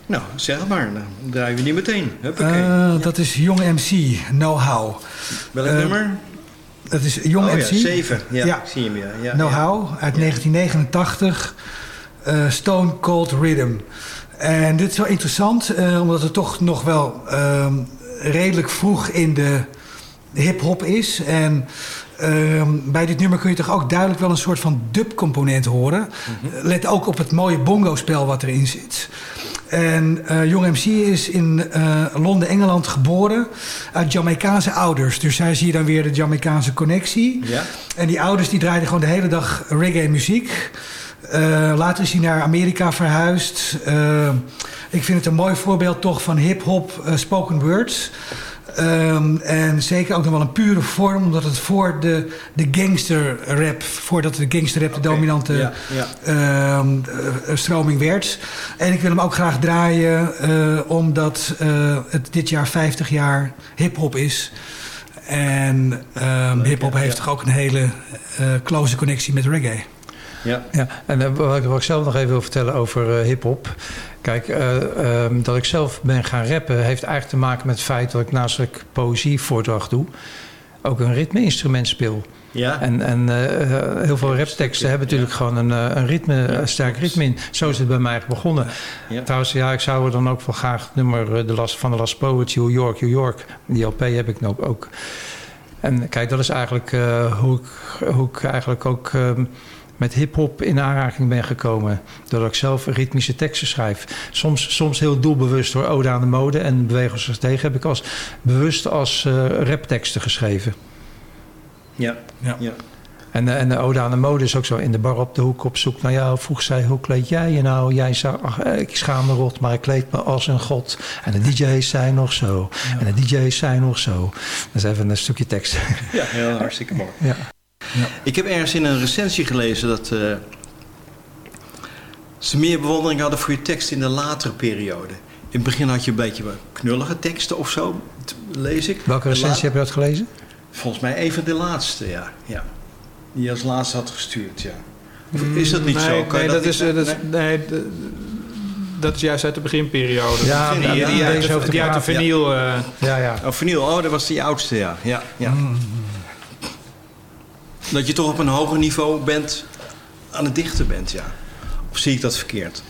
Nou, zeg maar. Dan draaien we die meteen. Eh, dat is Young MC, Know How. Welk nummer? Dat is Young oh, MC. ja, zeven. Ja, Ja. ik zie hem, ja. ja Know ja. How uit 1989. eh, Stone Cold Rhythm. En dit is wel interessant, eh, omdat het toch nog wel ehm, redelijk vroeg in de hip-hop is. En ehm, bij dit nummer kun je toch ook duidelijk wel een soort van dub-component horen. Let ook op het mooie bongo-spel wat erin zit. En eh Jong MC is in eh, Londen, Engeland geboren uit Jamaicaanse ouders. Dus daar zie je dan weer de Jamaicaanse connectie. Ja. En die ouders die draaiden gewoon de hele dag reggae muziek. Eh, later is hij naar Amerika verhuisd. Ik vind het een mooi voorbeeld toch van hip-hop spoken words. Ehm, en zeker ook nog wel een pure vorm, omdat het voor de, de gangster rap, voordat de gangster rap de dominante Ja, ja. ehm, eh, stroming werd. En ik wil hem ook graag draaien, eh, omdat eh, het dit jaar 50 jaar hip-hop is. En ehm hip-hop heeft toch ook een hele close connectie met reggae. Ja. Ja, en eh, wat ik, wat ik zelf nog even wil vertellen over eh, hip-hop. Kijk, eh, ehm, dat ik zelf ben gaan rappen heeft eigenlijk te maken met het feit dat ik naast dat ik poëzievoordracht doe, ook een ritme-instrument speel. Ja. En, en heel veel rapteksten hebben natuurlijk gewoon een, een ritme, een sterk ritme in. Zo is het bij mij begonnen. Ja. Trouwens, ja, ik zou er dan ook wel graag het nummer de last, van de Last Poets, New York, New York. Die LP heb ik nog ook. En kijk, dat is eigenlijk hoe, ik, hoe ik eigenlijk ook ehm, met hip-hop in aanraking ben gekomen. Doordat ik zelf ritmische teksten schrijf. Soms, soms heel doelbewust door Ode aan de Mode en Bewegers als tegen heb ik als bewust als eh, rapteksten geschreven. Ja. Ja. ja. En, de- en de ode aan de mode is ook zo. In de bar op de hoek op zoek naar jou. Vroeg zij, hoe kleed jij je nou? Jij zei, ach, eh, ik schaam me rot, maar ik kleed me als een god. En de DJ's zijn nog zo. En de DJ's zijn nog zo. Dat is even een stukje tekst. Ja, heel hartstikke mooi. Ja. Ik heb ergens in een recensie gelezen dat eh, ze meer bewondering hadden voor je tekst in de latere periode. In het begin had je een beetje wat knullige teksten of zo, lees ik. Welke recensie la- heb je dat gelezen? Volgens mij even de laatste, ja. ja. Die je als laatste had gestuurd, ja. Of is dat niet nee, zo? Kan nee, dat, is, eh, dat, is, nee? dat is juist uit de beginperiode. Ja, die, die, die, die uit de praten, ja. eh, Ja, ja. Oh, verniel. Oh, dat was die oudste, ja. ja, ja. Dat je toch op een hoger niveau bent, aan het dichten bent, ja. Of zie ik dat verkeerd?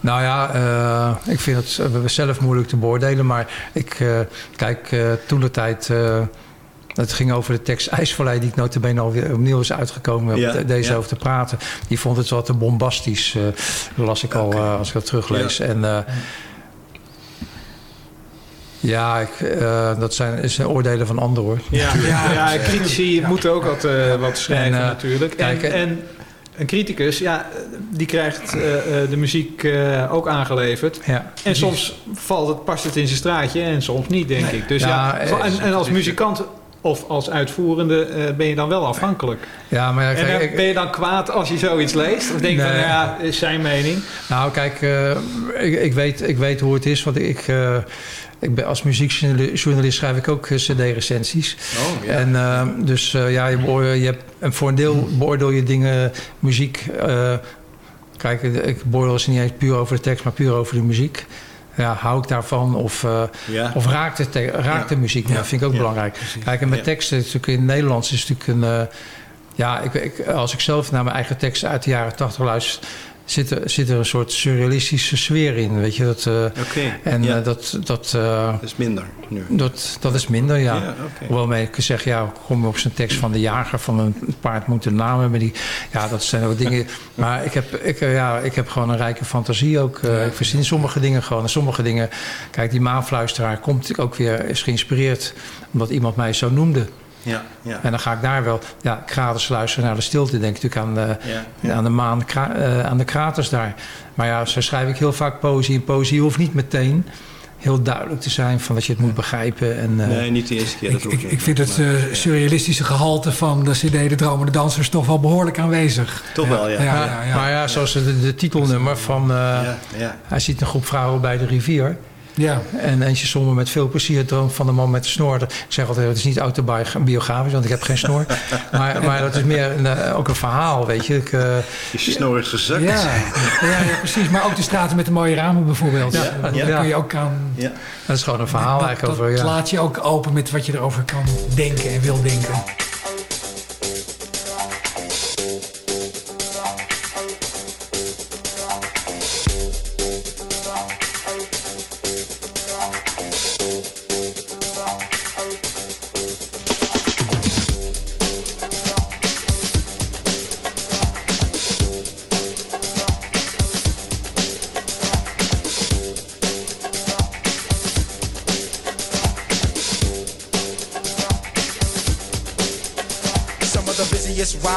Nou ja, eh, ik vind het zelf moeilijk te beoordelen. Maar ik, eh, kijk, eh, toen de tijd... het ging over de tekst IJsvallei, die ik notabene alweer opnieuw is uitgekomen Ja, om deze ja. over te praten. Die vond het wat te bombastisch, eh, las ik al als ik dat teruglees. Ja. En ja, ik, eh, dat zijn, is een oordelen van anderen hoor. Ja, ja, ja, critici moeten ook wat, eh, wat schrijven En, eh, natuurlijk. En, kijk, eh, en een criticus, ja, die krijgt eh, eh, de muziek eh, ook aangeleverd. Ja, En soms valt het, past het in zijn straatje en soms niet, denk ik. Dus ja, Ja, eh, en, en als muzikant of als uitvoerende eh, ben je dan wel afhankelijk. Ja, maar ja, En kijk, dan ik- ben je dan kwaad als je zoiets leest? Of denk je van, Nee. ja, is zijn mening. Nou, kijk, eh, ik, ik, weet, ik weet hoe het is. Want ik, eh, ik ben, als muziekjournalist schrijf ik ook eh, cd-recensies. Oh, ja. En eh, dus eh, ja, je, beoordeel- je hebt, en voor een deel beoordeel je dingen, muziek. eh, kijk, ik beoordeel ze niet eens puur over de tekst, maar puur over de muziek. Ja, hou ik daarvan? Of, Ja. of raakt, de te- raakt de muziek? Nou, dat vind ik ook belangrijk. Kijk, en met teksten, natuurlijk in het Nederlands is natuurlijk een... ja, ik, ik, als ik zelf naar mijn eigen teksten uit de jaren tachtig luister... zit er, zit er een soort surrealistische sfeer in. Weet je, dat, uh, En uh, dat... Dat, uh, dat is minder nu. Dat, dat is minder, ja. ja okay. Hoewel ik zeg, ja, kom op zijn tekst van de jager van een paard moet een naam hebben. Die, ja, dat zijn ook dingen. Maar ik heb, ik, ja, ik heb gewoon een rijke fantasie ook. ik verzin sommige dingen gewoon. En sommige dingen, kijk, die maanfluisteraar komt ook weer, is geïnspireerd omdat iemand mij zo noemde. Ja, ja. En dan ga ik daar wel ja, gratis luisteren naar de stilte. Denk ik natuurlijk aan de, ja, ja. Aan de maan, uh, aan de kraters daar. Maar ja, zo schrijf ik heel vaak poëzie. En poëzie hoeft niet meteen heel duidelijk te zijn van dat je het moet begrijpen. En, uh, nee, niet de eerste keer. Ik, ik, ik, vind het uh, surrealistische gehalte van de CD De Dromende Dansers toch wel behoorlijk aanwezig. Toch wel, ja. ja maar ja, zoals de, de titelnummer van... Hij ziet een groep vrouwen bij de rivier. Ja. En eentje somber met veel plezier droomt van de man met de snor. Ik zeg altijd, het is niet autobiografisch, want ik heb geen snor. maar, maar dat is meer een, ook een verhaal, weet je. Ik, uh, is je snor is gezakt? Ja. ja, ja, precies. Maar ook de straten met de mooie ramen bijvoorbeeld. Ja. Daar ja. kun je ook aan... Ja. Dat is gewoon een verhaal dat, eigenlijk dat over... Ja. laat je ook open met wat je erover kan denken en wil denken.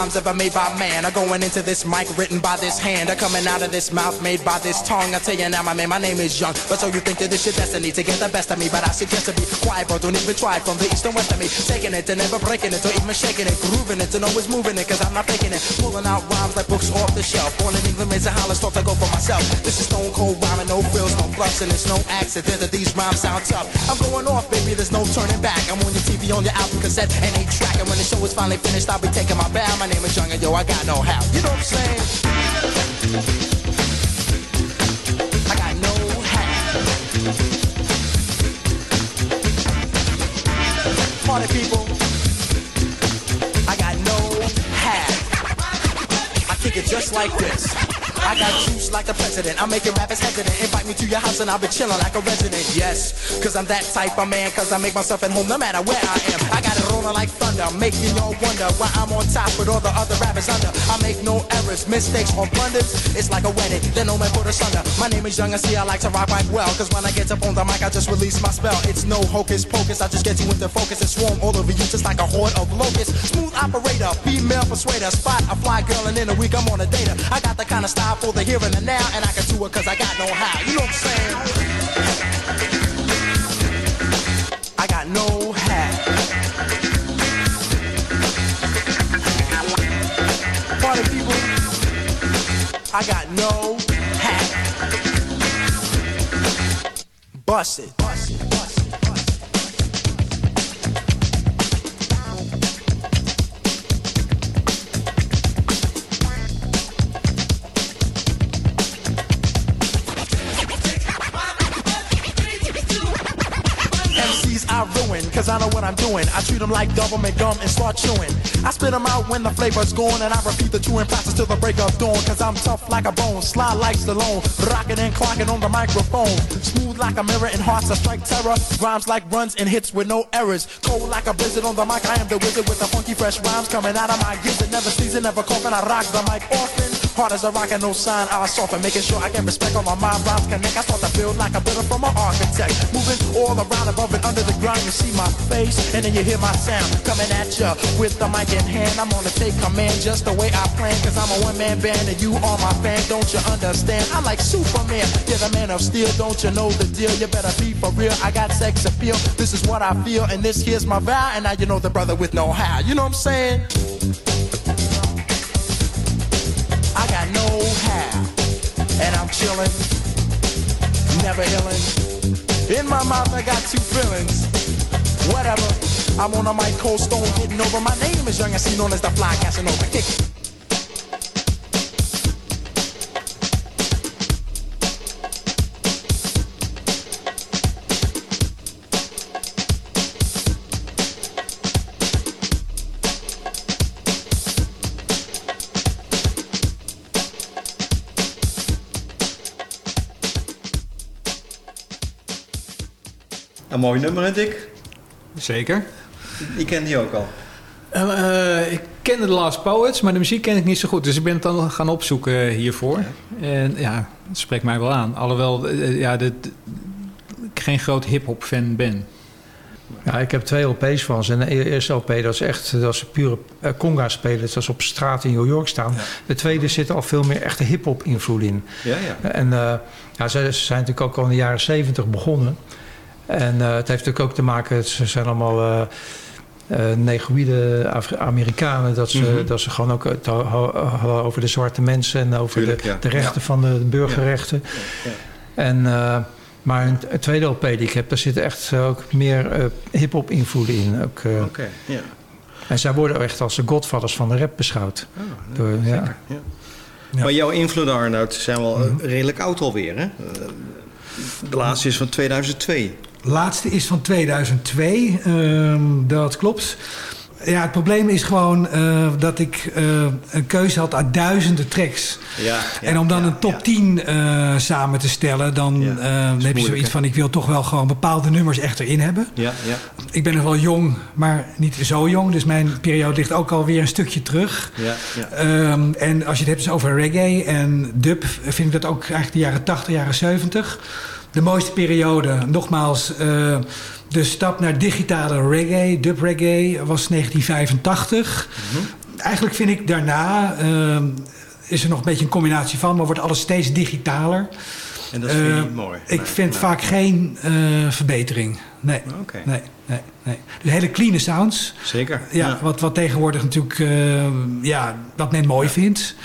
Rhymes ever made by man. Are going into this mic written by this hand. Are coming out of this mouth made by this tongue. I tell you now my man my name is young. But so you think that this your destiny to get the best of me. But I suggest to be quiet bro. Don't even try from the east and west of me. Taking it and never breaking it or even shaking it. Grooving it and always moving it cause I'm not faking it. Pulling out rhymes like books off the shelf. Born in England raised a holler start to go for myself. This is stone cold rhyming no frills no fluffs and it's no accident that these rhymes sound tough. I'm going off baby there's no turning back. I'm on your TV on your album cassette and 8 track and when the show is finally finished I'll be taking my bow. My name is Young and yo I got no how. You know what I'm saying? I got no how. Party people I got no how. I kick it just like this I got juice like the president. I'm making rappers hesitant. Invite me to your house and I'll be chilling like a resident. Yes, cause I'm that type of man. Cause I make myself at home no matter where I am. I got it rolling like thunder. Making y'all wonder why I'm on top with all the other rappers under. I make no errors, mistakes, or blunders. It's like a wedding. Then no man put us under. My name is Young and see I like to rock quite well. Cause when I get up on the mic, I just release my spell. It's no hocus pocus. I just get you into focus and swarm all over you just like a horde of locusts. Smooth operator, female persuader. Spot a fly girl and in a week I'm on a data. I got the kind of style for the here and the now, and I can do it cause I got no how. You know what I'm saying? I got no how. Party people, I got no how. Bust it. Bust it. Ruin, cause I know what I'm doing. I treat them like government gum and start chewing. I spit them out when the flavor's gone, and I repeat the chewing process till the break of dawn. Cause I'm tough like a bone, slide like Stallone, rocking and clocking on the microphone. Smooth like a mirror and hearts that strike terror. Rhymes like runs and hits with no errors. Cold like a blizzard on the mic, I am the wizard with the funky fresh rhymes coming out of my gizzard. Never season, never coughing, I rock the mic often. Hard as a rock and no sign, I soften, making sure I get respect on my mind. Rhymes connect, I start to build like a builder from an architect. Moving all around above and under the ground, you see my face, and then you hear my sound coming at ya with the mic in hand. I'm gonna take command just the way I plan, cause I'm a one man band and you are my fan. Don't you understand? I'm like Superman, you're the man of steel. Don't you know the deal? You better be for real. I got sex appeal. This is what I feel, and this here's my vow. And now you know the brother with no how. You know what I'm saying? And I'm chilling, never illin'. In my mouth, I got two feelings. Whatever, I'm on a mic, cold stone, getting over. My name is Young, I see known as the fly Casanova. Kick it. Een mooi nummer, hè, Dick? Zeker. Die kende je ook al. Eh, ik kende The Last Poets, maar de muziek ken ik niet zo goed. Dus ik ben het dan gaan opzoeken hiervoor. En ja, het spreekt mij wel aan. Alhoewel eh, ja, de, de- ik geen groot hip-hop fan ben. Ja, ik heb twee LP's van ze. En de eerste LP, dat is echt dat is pure eh, conga spelen. Dat is op straat in New York staan. De tweede zit al veel meer echte hip-hop invloed in. Ja, ja. En eh, ja, ze, ze zijn natuurlijk ook al in de jaren zeventig begonnen. En eh, het heeft natuurlijk ook te maken, ze zijn allemaal eh eh, negroïde Afri- Amerikanen. Dat ze, Mhm. dat ze gewoon ook het hadden over de zwarte mensen en over Tuurlijk, de, ja. de rechten Ja. van de burgerrechten. Ja. En, maar een, tweede LP die ik heb, daar zitten echt ook meer hip-hop invloeden in. Ook. En zij worden echt als de godfathers van de rap beschouwd. Oh, Door, ja. Ja. Maar jouw invloeden, Arnoud, zijn wel eh, redelijk oud alweer, hè? De laatste is van 2002. Laatste is van 2002. ehm, dat klopt. Ja, het probleem is gewoon eh, dat ik eh, een keuze had uit duizenden tracks. Ja, en om dan een top 10 eh, samen te stellen, dan, heb je zoiets van: ik wil toch wel gewoon bepaalde nummers echt erin hebben. Ja, ja. Ik ben nog wel jong, maar niet zo jong. Dus mijn periode ligt ook alweer een stukje terug. Ja, ja. Ehm, en als je het hebt dus over reggae en dub, vind ik dat ook eigenlijk de jaren 80, jaren 70. De mooiste periode, nogmaals, eh, de stap naar digitale reggae, dub reggae, was 1985. Eigenlijk vind ik daarna, ehm, is er nog een beetje een combinatie van, maar wordt alles steeds digitaler. En dat vind je Eh, niet mooi? Ik vind vaak geen eh, verbetering. Nee. Nee, nee, nee. Dus hele clean sounds. Zeker. Ja, Ja. Wat, wat tegenwoordig natuurlijk, eh, ja, wat men mooi vindt.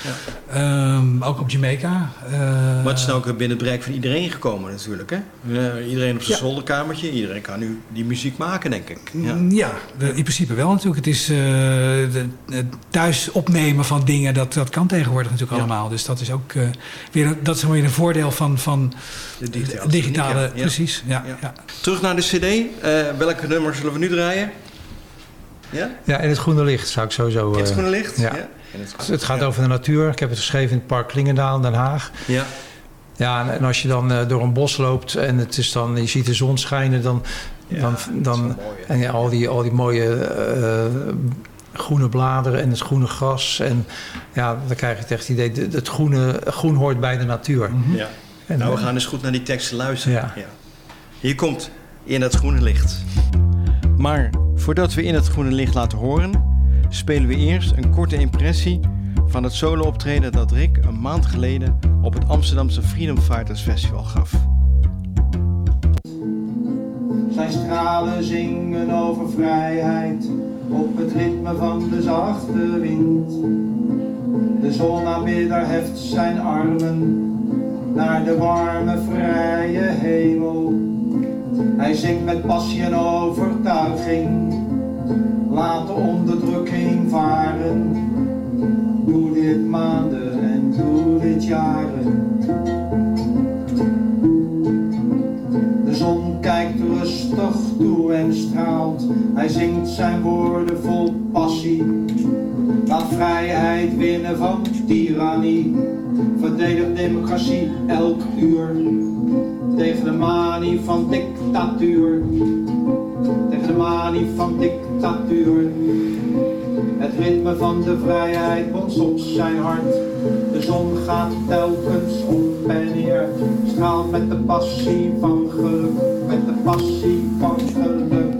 Ehm, ook op Jamaica. Eh, Maar het is nou ook binnen het bereik van iedereen gekomen natuurlijk, hè? Ja, iedereen op zijn Ja. zolderkamertje. Iedereen kan nu die muziek maken, denk ik. Ja. Mm, Ja, in principe wel natuurlijk. Het is eh, de, het thuis opnemen van dingen, dat, dat kan tegenwoordig natuurlijk allemaal. Dus dat is ook eh, weer, een- dat is weer een voordeel van, van De digitale, ja. precies. Ja, ja. Terug naar de cd. Eh, welke nummer zullen we nu draaien? Ja? Ja, in het groene licht zou ik sowieso... In het eh, groene licht? Ja. Ja. Het- Het gaat over de natuur. Ik heb het geschreven in het park Klingendaal in Den Haag. Ja. Ja, en, en als je dan eh, door een bos loopt en het is dan, je ziet de zon schijnen, dan, dan, dan en ja, al, die, al die mooie eh, groene bladeren en het groene gras. En ja, dan krijg je het echt het idee, het- het groene, groen hoort bij de natuur. Ja. En, nou, we gaan eens goed naar die teksten luisteren. Ja. Hier komt In het groene licht. Maar voordat we in het groene licht laten horen, spelen we eerst een korte impressie van het solo-optreden dat Rick een maand geleden op het Amsterdamse Freedom Fighters Festival gaf. Zijn stralen zingen over vrijheid op het ritme van de zachte wind. De zonaanbidder heft zijn armen naar de warme vrije hemel. Hij zingt met passie en overtuiging, laat de onderdrukking varen. Doe dit maanden en doe dit jaren. De zon kijkt rustig toe en straalt. Hij zingt zijn woorden vol passie. Laat vrijheid winnen van tirannie. Verdedig democratie elk uur. Tegen de manie van dictatuur. Tegen de manie van dictatuur. Het ritme van de vrijheid bonst op zijn hart. De zon gaat telkens op en neer. Straalt met de passie van geluk. Met de passie van geluk.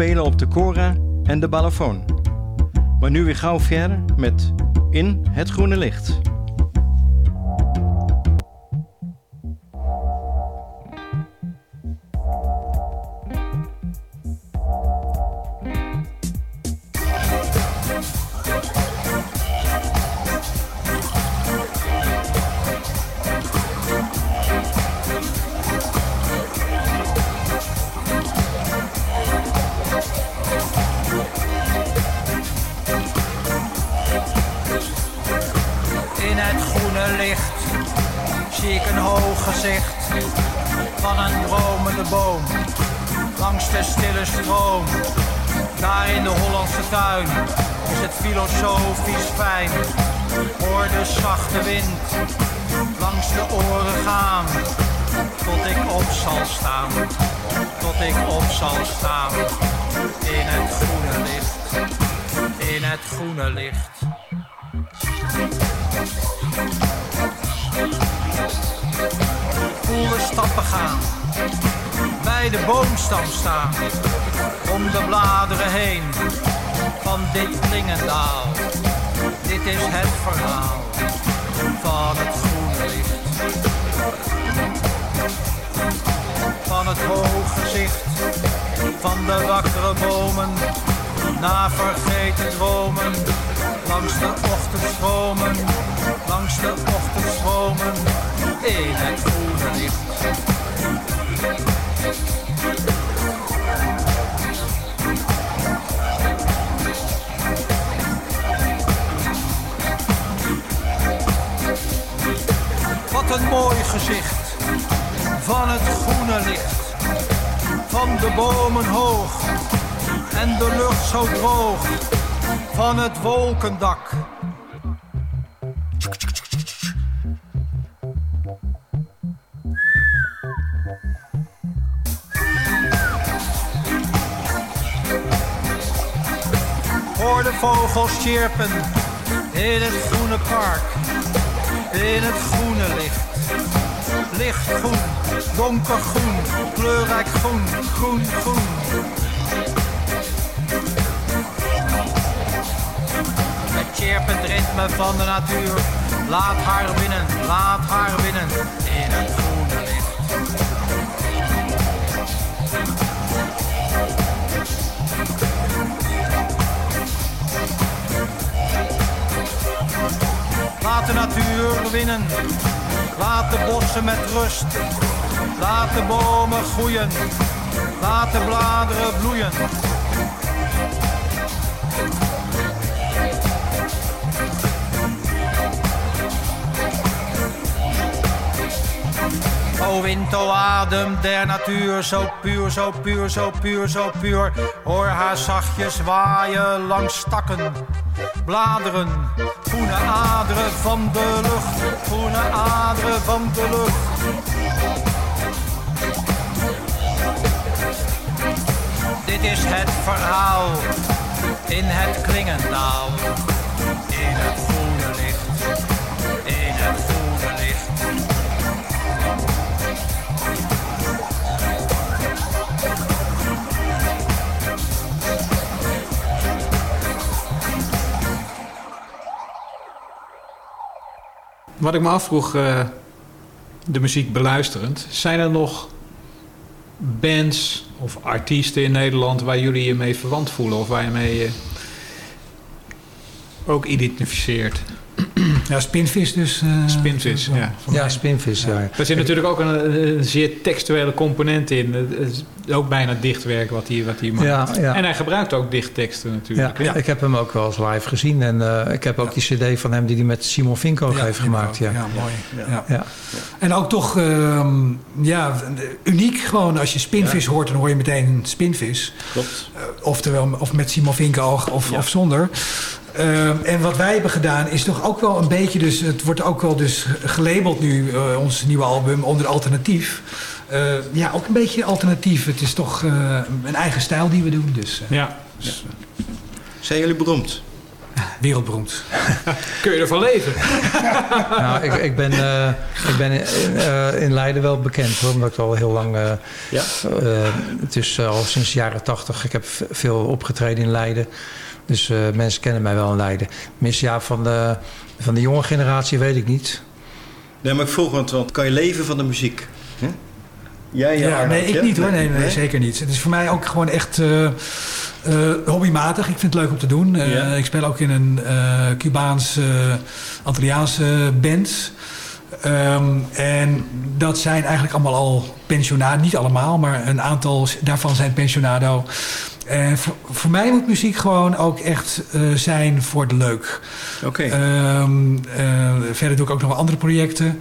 Spelen op de kora en de balafon. Maar nu weer gauw verder met In het groene licht. Van het groene licht. Van het hoge zicht van de wakkere bomen, na vergeten dromen, langs de ochtendstromen, langs de ochtendstromen, in het groene licht. Wat een mooi gezicht van het groene licht. Van de bomen hoog en de lucht zo droog. Van het wolkendak. Hoor de vogels chirpen in het groene park. In het groene licht. Lichtgroen, donkergroen, kleurrijk groen, groen, groen. Het chirpend ritme van de natuur. Laat haar binnen, laat haar binnen. In het Laat de natuur winnen. Laat de bossen met rust. Laat de bomen groeien. Laat de bladeren bloeien. O wind, o adem der natuur, zo puur, zo puur, zo puur, zo puur. Hoor haar zachtjes waaien langs takken, bladeren, groene aderen van de lucht, groene aderen van de lucht. Dit is het verhaal in het klingendaal, in Wat ik me afvroeg, eh, de muziek beluisterend, zijn er nog bands of artiesten in Nederland waar jullie je mee verwant voelen of waar je mee eh, ook identificeert? Ja, Spinvis dus. eh, Spinvis, ja. Ja, spinvis, ja. Er zit natuurlijk ook een, een zeer textuele component in. Het is ook bijna dichtwerk wat hij, wat hij maakt. Ja, ja. En hij gebruikt ook dichtteksten natuurlijk. Ja, ik heb hem ook wel eens live gezien. En eh, ik heb ook die cd van hem die hij met Simon Vinko Ja, heeft gemaakt. Ja. ja, mooi. Ja. Ja. En ook toch ehm, ja, uniek gewoon als je spinvis hoort, dan hoor je meteen spinvis. Klopt. Eh, oftewel, of met Simon Vinko of, of zonder. Ehm, en wat wij hebben gedaan is toch ook wel een beetje, dus het wordt ook wel dus gelabeld nu, eh, ons nieuwe album, onder alternatief. Eh, ja, ook een beetje alternatief. Het is toch eh, een eigen stijl die we doen. Dus, eh, Ja. dus, Zijn jullie beroemd? wereldberoemd. Kun je ervan leven? Nou, ik, ik ben, eh, ik ben in, eh, in Leiden wel bekend hoor, omdat ik al heel lang. eh, Ja? eh, het is al sinds de jaren tachtig. Ik heb veel opgetreden in Leiden. Dus eh, mensen kennen mij wel in Leiden. Mis ja, van de, van de jonge generatie weet ik niet. Nee, maar ik vroeg, want, want kan je leven van de muziek? Hè? Jij, Ja, Arnoud, nee, ik ja? niet hoor. Nee, nee, zeker niet. Het is voor mij ook gewoon echt eh, eh, hobbymatig. Ik vind het leuk om te doen. Eh, Ja. Ik speel ook in een eh Cubaans, eh Antilliaanse band. Ehm, en dat zijn eigenlijk allemaal al pensionado. Niet allemaal, maar een aantal daarvan zijn pensionado. En voor, voor mij moet muziek gewoon ook echt eh, zijn voor de leuk. Oké. Ehm, eh, verder doe ik ook nog wel andere projecten.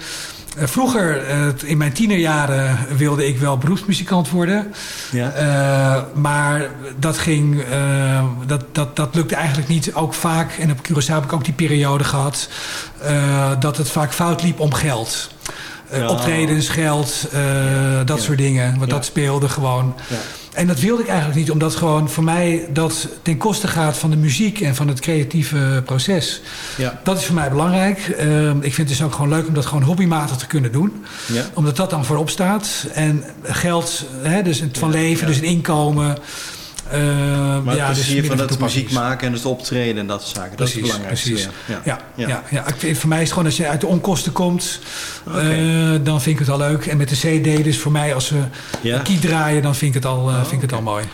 Eh, vroeger, eh, in mijn tienerjaren, wilde ik wel beroepsmuzikant worden. Ja. Eh, maar dat ging, eh, dat, dat, dat lukte eigenlijk niet. Ook vaak, en op Curaçao heb ik ook die periode gehad, eh, dat het vaak fout liep om geld. Eh, Ja. Optredens, geld, eh, dat soort dingen. Want dat speelde gewoon. En dat wilde ik eigenlijk niet, omdat gewoon voor mij dat ten koste gaat van de muziek en van het creatieve proces. Ja. Dat is voor mij belangrijk. Ehm, ik vind het dus ook gewoon leuk om dat gewoon hobbymatig te kunnen doen. Ja. Omdat dat dan voorop staat. En geld, hè, dus het van leven, dus een inkomen. Ehm, Maar ja, het dus plezier van het muziek maken en het optreden en dat soort zaken. dat is het belangrijkste. Precies. Ja. Ja, ja. Ja, Ik vind, voor mij is het gewoon als je uit de onkosten komt, eh, dan vind ik het al leuk. En met de CD, dus voor mij als we Ja. een kiet draaien, dan vind ik het al, eh, vind ik het al mooi.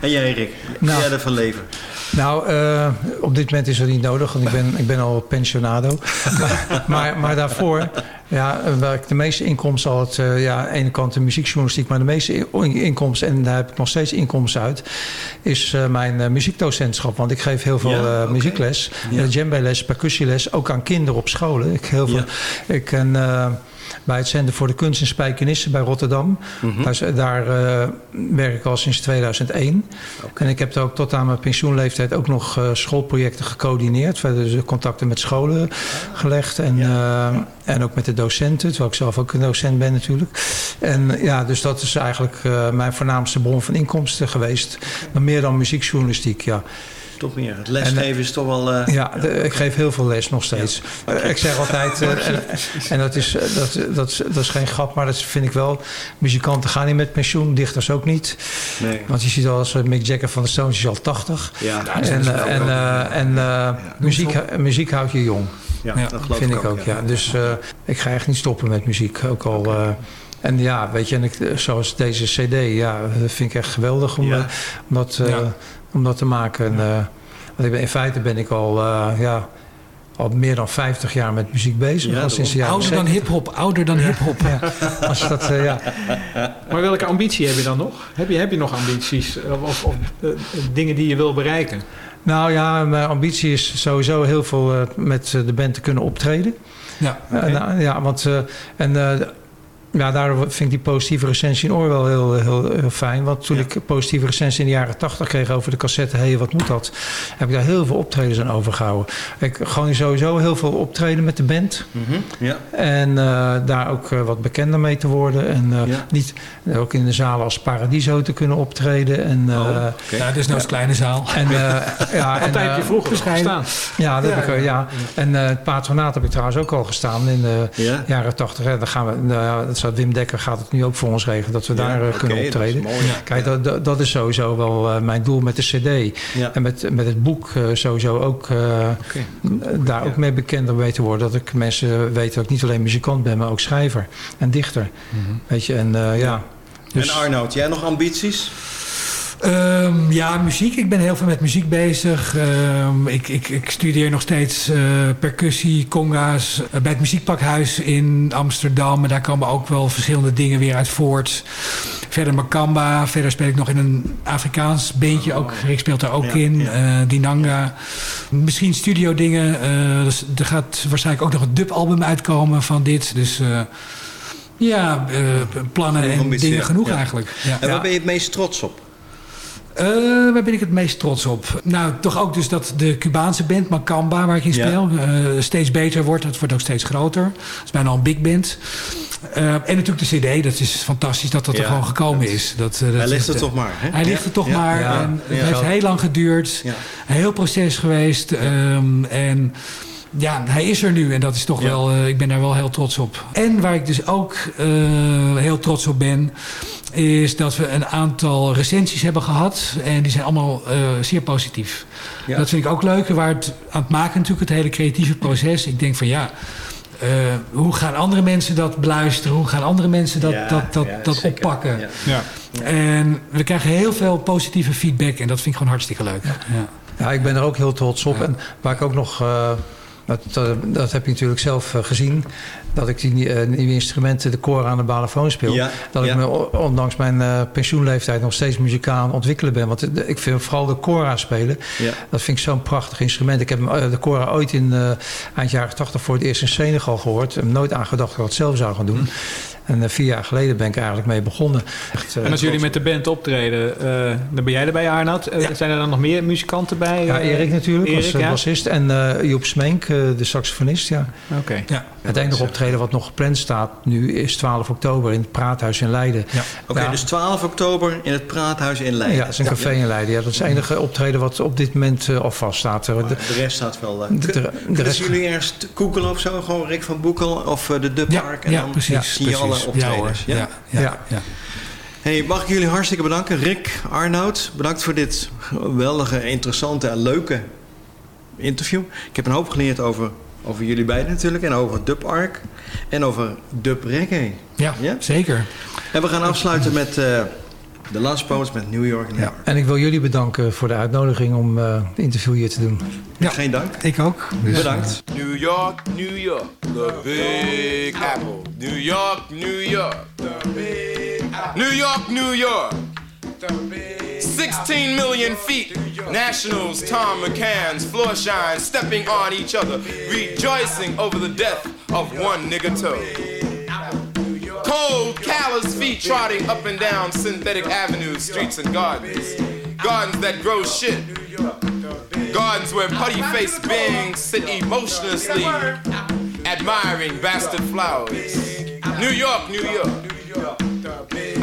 En jij Rick, Nou. jij ervan leven? Nou, eh, op dit moment is dat niet nodig, want ik ben, ik ben al pensionado. maar, maar, maar daarvoor, ja, waar ik de meeste inkomsten had, eh, ja, aan de ene kant de muziekjournalistiek, maar de meeste in- inkomsten, en daar heb ik nog steeds inkomsten uit, is eh, mijn eh, muziekdocentschap. Want ik geef heel veel Ja, muziekles, Ja. djembe-les, percussieles, ook aan kinderen op scholen. Ik, heel veel, ik ken... bij het Zender voor de Kunst in Spijkenisse bij Rotterdam. Mhm. Daar, daar eh, werk ik al sinds 2001. En ik heb ook tot aan mijn pensioenleeftijd ook nog eh, schoolprojecten gecoördineerd. Verder dus contacten met scholen gelegd. En, eh, en ook met de docenten, terwijl ik zelf ook een docent ben natuurlijk. En ja, dus dat is eigenlijk mijn voornaamste bron van inkomsten geweest. Maar meer dan muziekjournalistiek, ja. Toch meer. Het lesgeven is toch wel... eh, Ja, de- ik geef heel veel les nog steeds. Ik zeg altijd, eh, en, en dat, is, eh, dat, dat, is- dat is geen grap, maar dat vind ik wel. Muzikanten gaan niet met pensioen, dichters ook niet. Nee. Want je ziet al als Mick Jagger van de Stones is al 80. Ja, dat en is en, wel en, eh, en eh, muziek, muziek houdt je jong. Ja, dat geloof vind ik ook, ook. ja. Ja. Dus eh, ik ga echt niet stoppen met muziek. Ook al. eh, en ja, weet je, en ik, zoals deze CD, ja, dat vind ik echt geweldig om, Ja. eh, om, dat, te maken. En, eh, want ik ben, in feite ben ik al, eh, ja, al meer dan 50 jaar met muziek bezig. Ja, al sinds de jaren Ouder dan 70. hip-hop, ouder dan hip-hop. Als dat, eh, ja. Maar welke ambitie heb je dan nog? Heb je, heb je nog ambities of, of, of, dingen die je wil bereiken? Nou ja, mijn ambitie is sowieso heel veel met de band te kunnen optreden. Ja, nou, ja want eh, en, eh, ja, daar vind ik die positieve recensie in Oor wel heel, heel, heel fijn. Want toen ik positieve recensie in de jaren 80 kreeg over de cassette... Hé, hey, wat moet dat? Heb ik daar heel veel optredens aan overgehouden. Ik gewoon sowieso heel veel optreden met de band. Mhm, Ja. En eh, daar ook eh, wat bekender mee te worden. En eh, Ja. niet ook in de zalen als Paradiso te kunnen optreden. En, eh, Ja, dit is nou eens kleine zaal. En, eh, ja, en, heb je eh, vroeger gestaan? ja, dat Ja, heb ik, ja. En eh, het patronaat heb ik trouwens ook al gestaan in de Ja. jaren tachtig. Dan gaan we, dat zou Wim Dekker gaat het nu ook voor ons regelen, dat we daar eh, kunnen dat optreden. Ja. Kijk, dat, dat, dat is sowieso wel eh, mijn doel met de CD. En met, met het boek eh, sowieso ook eh, daar ook mee bekender mee te worden. Dat ik mensen weten dat ik niet alleen muzikant ben, maar ook schrijver en dichter. Weet je, en ja. Dus, En Arnoud, jij nog ambities? Ehm, ja, muziek. Ik ben heel veel met muziek bezig. Ehm, ik, ik, ik studeer nog steeds eh, percussie, conga's eh, bij het Muziekpakhuis in Amsterdam. En daar komen ook wel verschillende dingen weer uit voort. Verder Makamba. Verder speel ik nog in een Afrikaans beentje. Ook, Rick speelt daar ook Ja, in. ja. eh, Dinanga. Misschien studio dingen. eh, dus er gaat waarschijnlijk ook nog een dubalbum uitkomen van dit. Dus eh, ja, eh, plannen en dingen genoeg Ja. eigenlijk. Ja. En waar ben je het meest trots op? Eh, waar ben ik het meest trots op? Nou, toch ook dus dat de Cubaanse band, Macamba, waar ik in Ja. speel, eh, steeds beter wordt. Het wordt ook steeds groter. Het is bijna al een big band. Eh, en natuurlijk de cd, dat is fantastisch dat dat er gewoon gekomen is. Dat, dat Hij ligt er toch maar, hè? Hij ligt er toch Ja. maar. En het heeft heel lang geduurd. Een heel proces geweest. ehm, en ja, hij is er nu en dat is toch Ja. wel, eh, ik ben daar wel heel trots op. En waar ik dus ook eh, heel trots op ben, is dat we een aantal recensies hebben gehad. En die zijn allemaal eh, zeer positief. Ja. Dat vind ik ook leuk. Waar het aan het maken natuurlijk, het hele creatieve proces. Ik denk van ja, eh, hoe gaan andere mensen dat beluisteren? Hoe gaan andere mensen dat, Ja, dat, dat, ja, dat zeker. oppakken? Ja. Ja. En we krijgen heel veel positieve feedback. En dat vind ik gewoon hartstikke leuk. Ja. Ja, ik ben er ook heel trots op. En waar ik ook nog eh, Dat, dat, dat heb je natuurlijk zelf eh, gezien. Dat ik die eh, nieuwe instrumenten, de koren aan de balafoon speel. Ja, dat ja. ik me ondanks mijn eh, pensioenleeftijd nog steeds muzikaal ontwikkelen ben. Want ik vind vooral de kora spelen. Ja. Dat vind ik zo'n prachtig instrument. Ik heb hem, de kora ooit in eind jaren 80 voor het eerst in Senegal gehoord. Ik heb nooit aangedacht dat ik dat zelf zou gaan doen. En eh, vier jaar geleden ben ik eigenlijk mee begonnen. Echt, eh, En als jullie met de band optreden, eh, dan ben jij erbij, Arnoud. Zijn er dan nog meer muzikanten bij? Ja, Eh, Erik natuurlijk, Erik, als ja? bassist. En eh, Joep Smeenk, eh, de saxofonist, ja. Oké. Ja. Het enige optreden wat nog gepland staat nu is 12 oktober in het Praathuis in Leiden. Ja. Oké, dus 12 oktober in het Praathuis in Leiden. Ja, dat is een café in Leiden. Ja, dat is het enige optreden wat op dit moment uh, al vaststaat. De, De rest staat wel... Uh, de, de, de kunnen rest... jullie ergens googelen of zo? Gewoon Rick van Boekel of uh, de Dubpark? Ja, en ja, dan precies, zie je alle optredens. Ja, Ja, ja, ja, ja. Hey, mag ik jullie hartstikke bedanken. Rick, Arnoud, bedankt voor dit geweldige, interessante en leuke interview. Ik heb een hoop geleerd over, over jullie beiden natuurlijk. En over Dub Ark. En over Dub Reggae. Ja, zeker. En we gaan afsluiten met uh, de Last Poets met New York. New York. En ik wil jullie bedanken voor de uitnodiging om uh, het interview hier te doen. Ja. Geen dank. Ik ook. Dus. Bedankt. New York, New York, the Big Apple. New York, New York, the Big Apple. New York, New York. 16 million feet. Nationals, Tom McCann's, floor shine, stepping on each other, rejoicing over the death of one nigga toe. Cold, callous feet trotting up and down synthetic avenues, streets, and gardens. Gardens that grow shit. Gardens where putty faced beings sit emotionlessly admiring bastard flowers. New York, New York.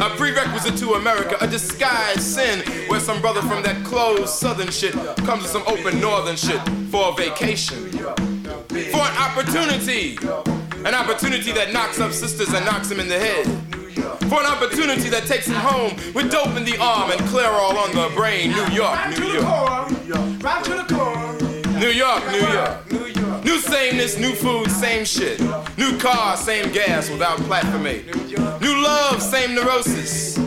A prerequisite to America, a disguised sin where some brother from that closed southern shit comes to some open northern shit for a vacation. For an opportunity. An opportunity that knocks up sisters and knocks them in the head. For an opportunity that takes him home with dope in the arm and clear all on the brain. New York, New York. New York, New York. New sameness, new food, same shit. New car, same gas without platformate. New love, same neurosis.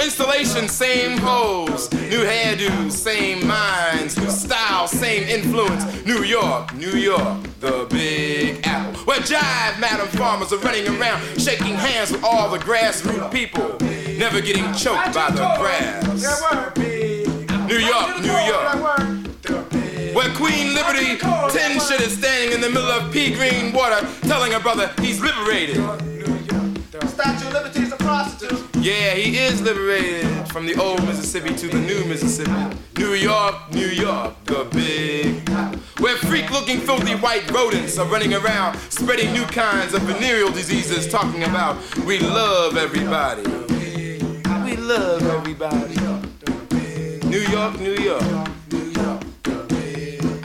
Installation, same hoes. New hairdos, same minds. New style, same influence. New York, New York, the Big Apple. Where jive madam farmers are running around, shaking hands with all the grassroots people, never getting choked by the grass. New York, New York. Where Queen Liberty, 10 shit is standing in the middle of pea green water, telling her brother he's liberated. Statue of Liberty is a prostitute. Yeah, he is liberated from the old Mississippi to the new Mississippi. New York, New York, the big. Where freak looking filthy white rodents are running around, spreading new kinds of venereal diseases, talking about we love everybody. We love everybody. New York, New York.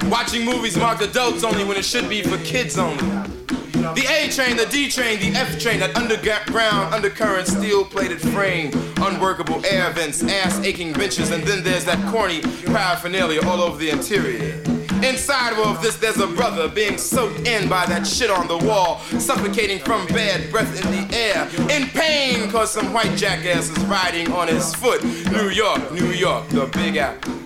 Watching movies marked adults only when it should be for kids only. The A train, the D train, the F train, that underground, undercurrent, steel plated frame, unworkable air vents, ass aching benches, and then there's that corny paraphernalia all over the interior. Inside of this, there's a brother being soaked in by that shit on the wall, suffocating from bad breath in the air, in pain cause some white jackass is riding on his foot. New York, New York, the Big Apple.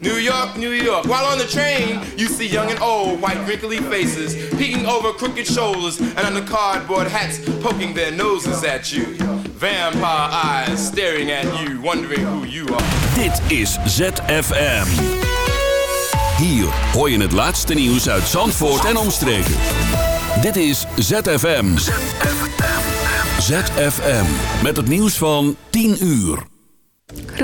New York, New York. While on the train, you see young and old, white wrinkly faces, peeking over crooked shoulders and under cardboard hats, poking their noses at you. Vampire eyes staring at you, wondering who you are. Dit is ZFM. Hier hoor je het laatste nieuws uit Zandvoort en omstreken. Dit is ZFM. ZFM. Met het nieuws van 10 uur.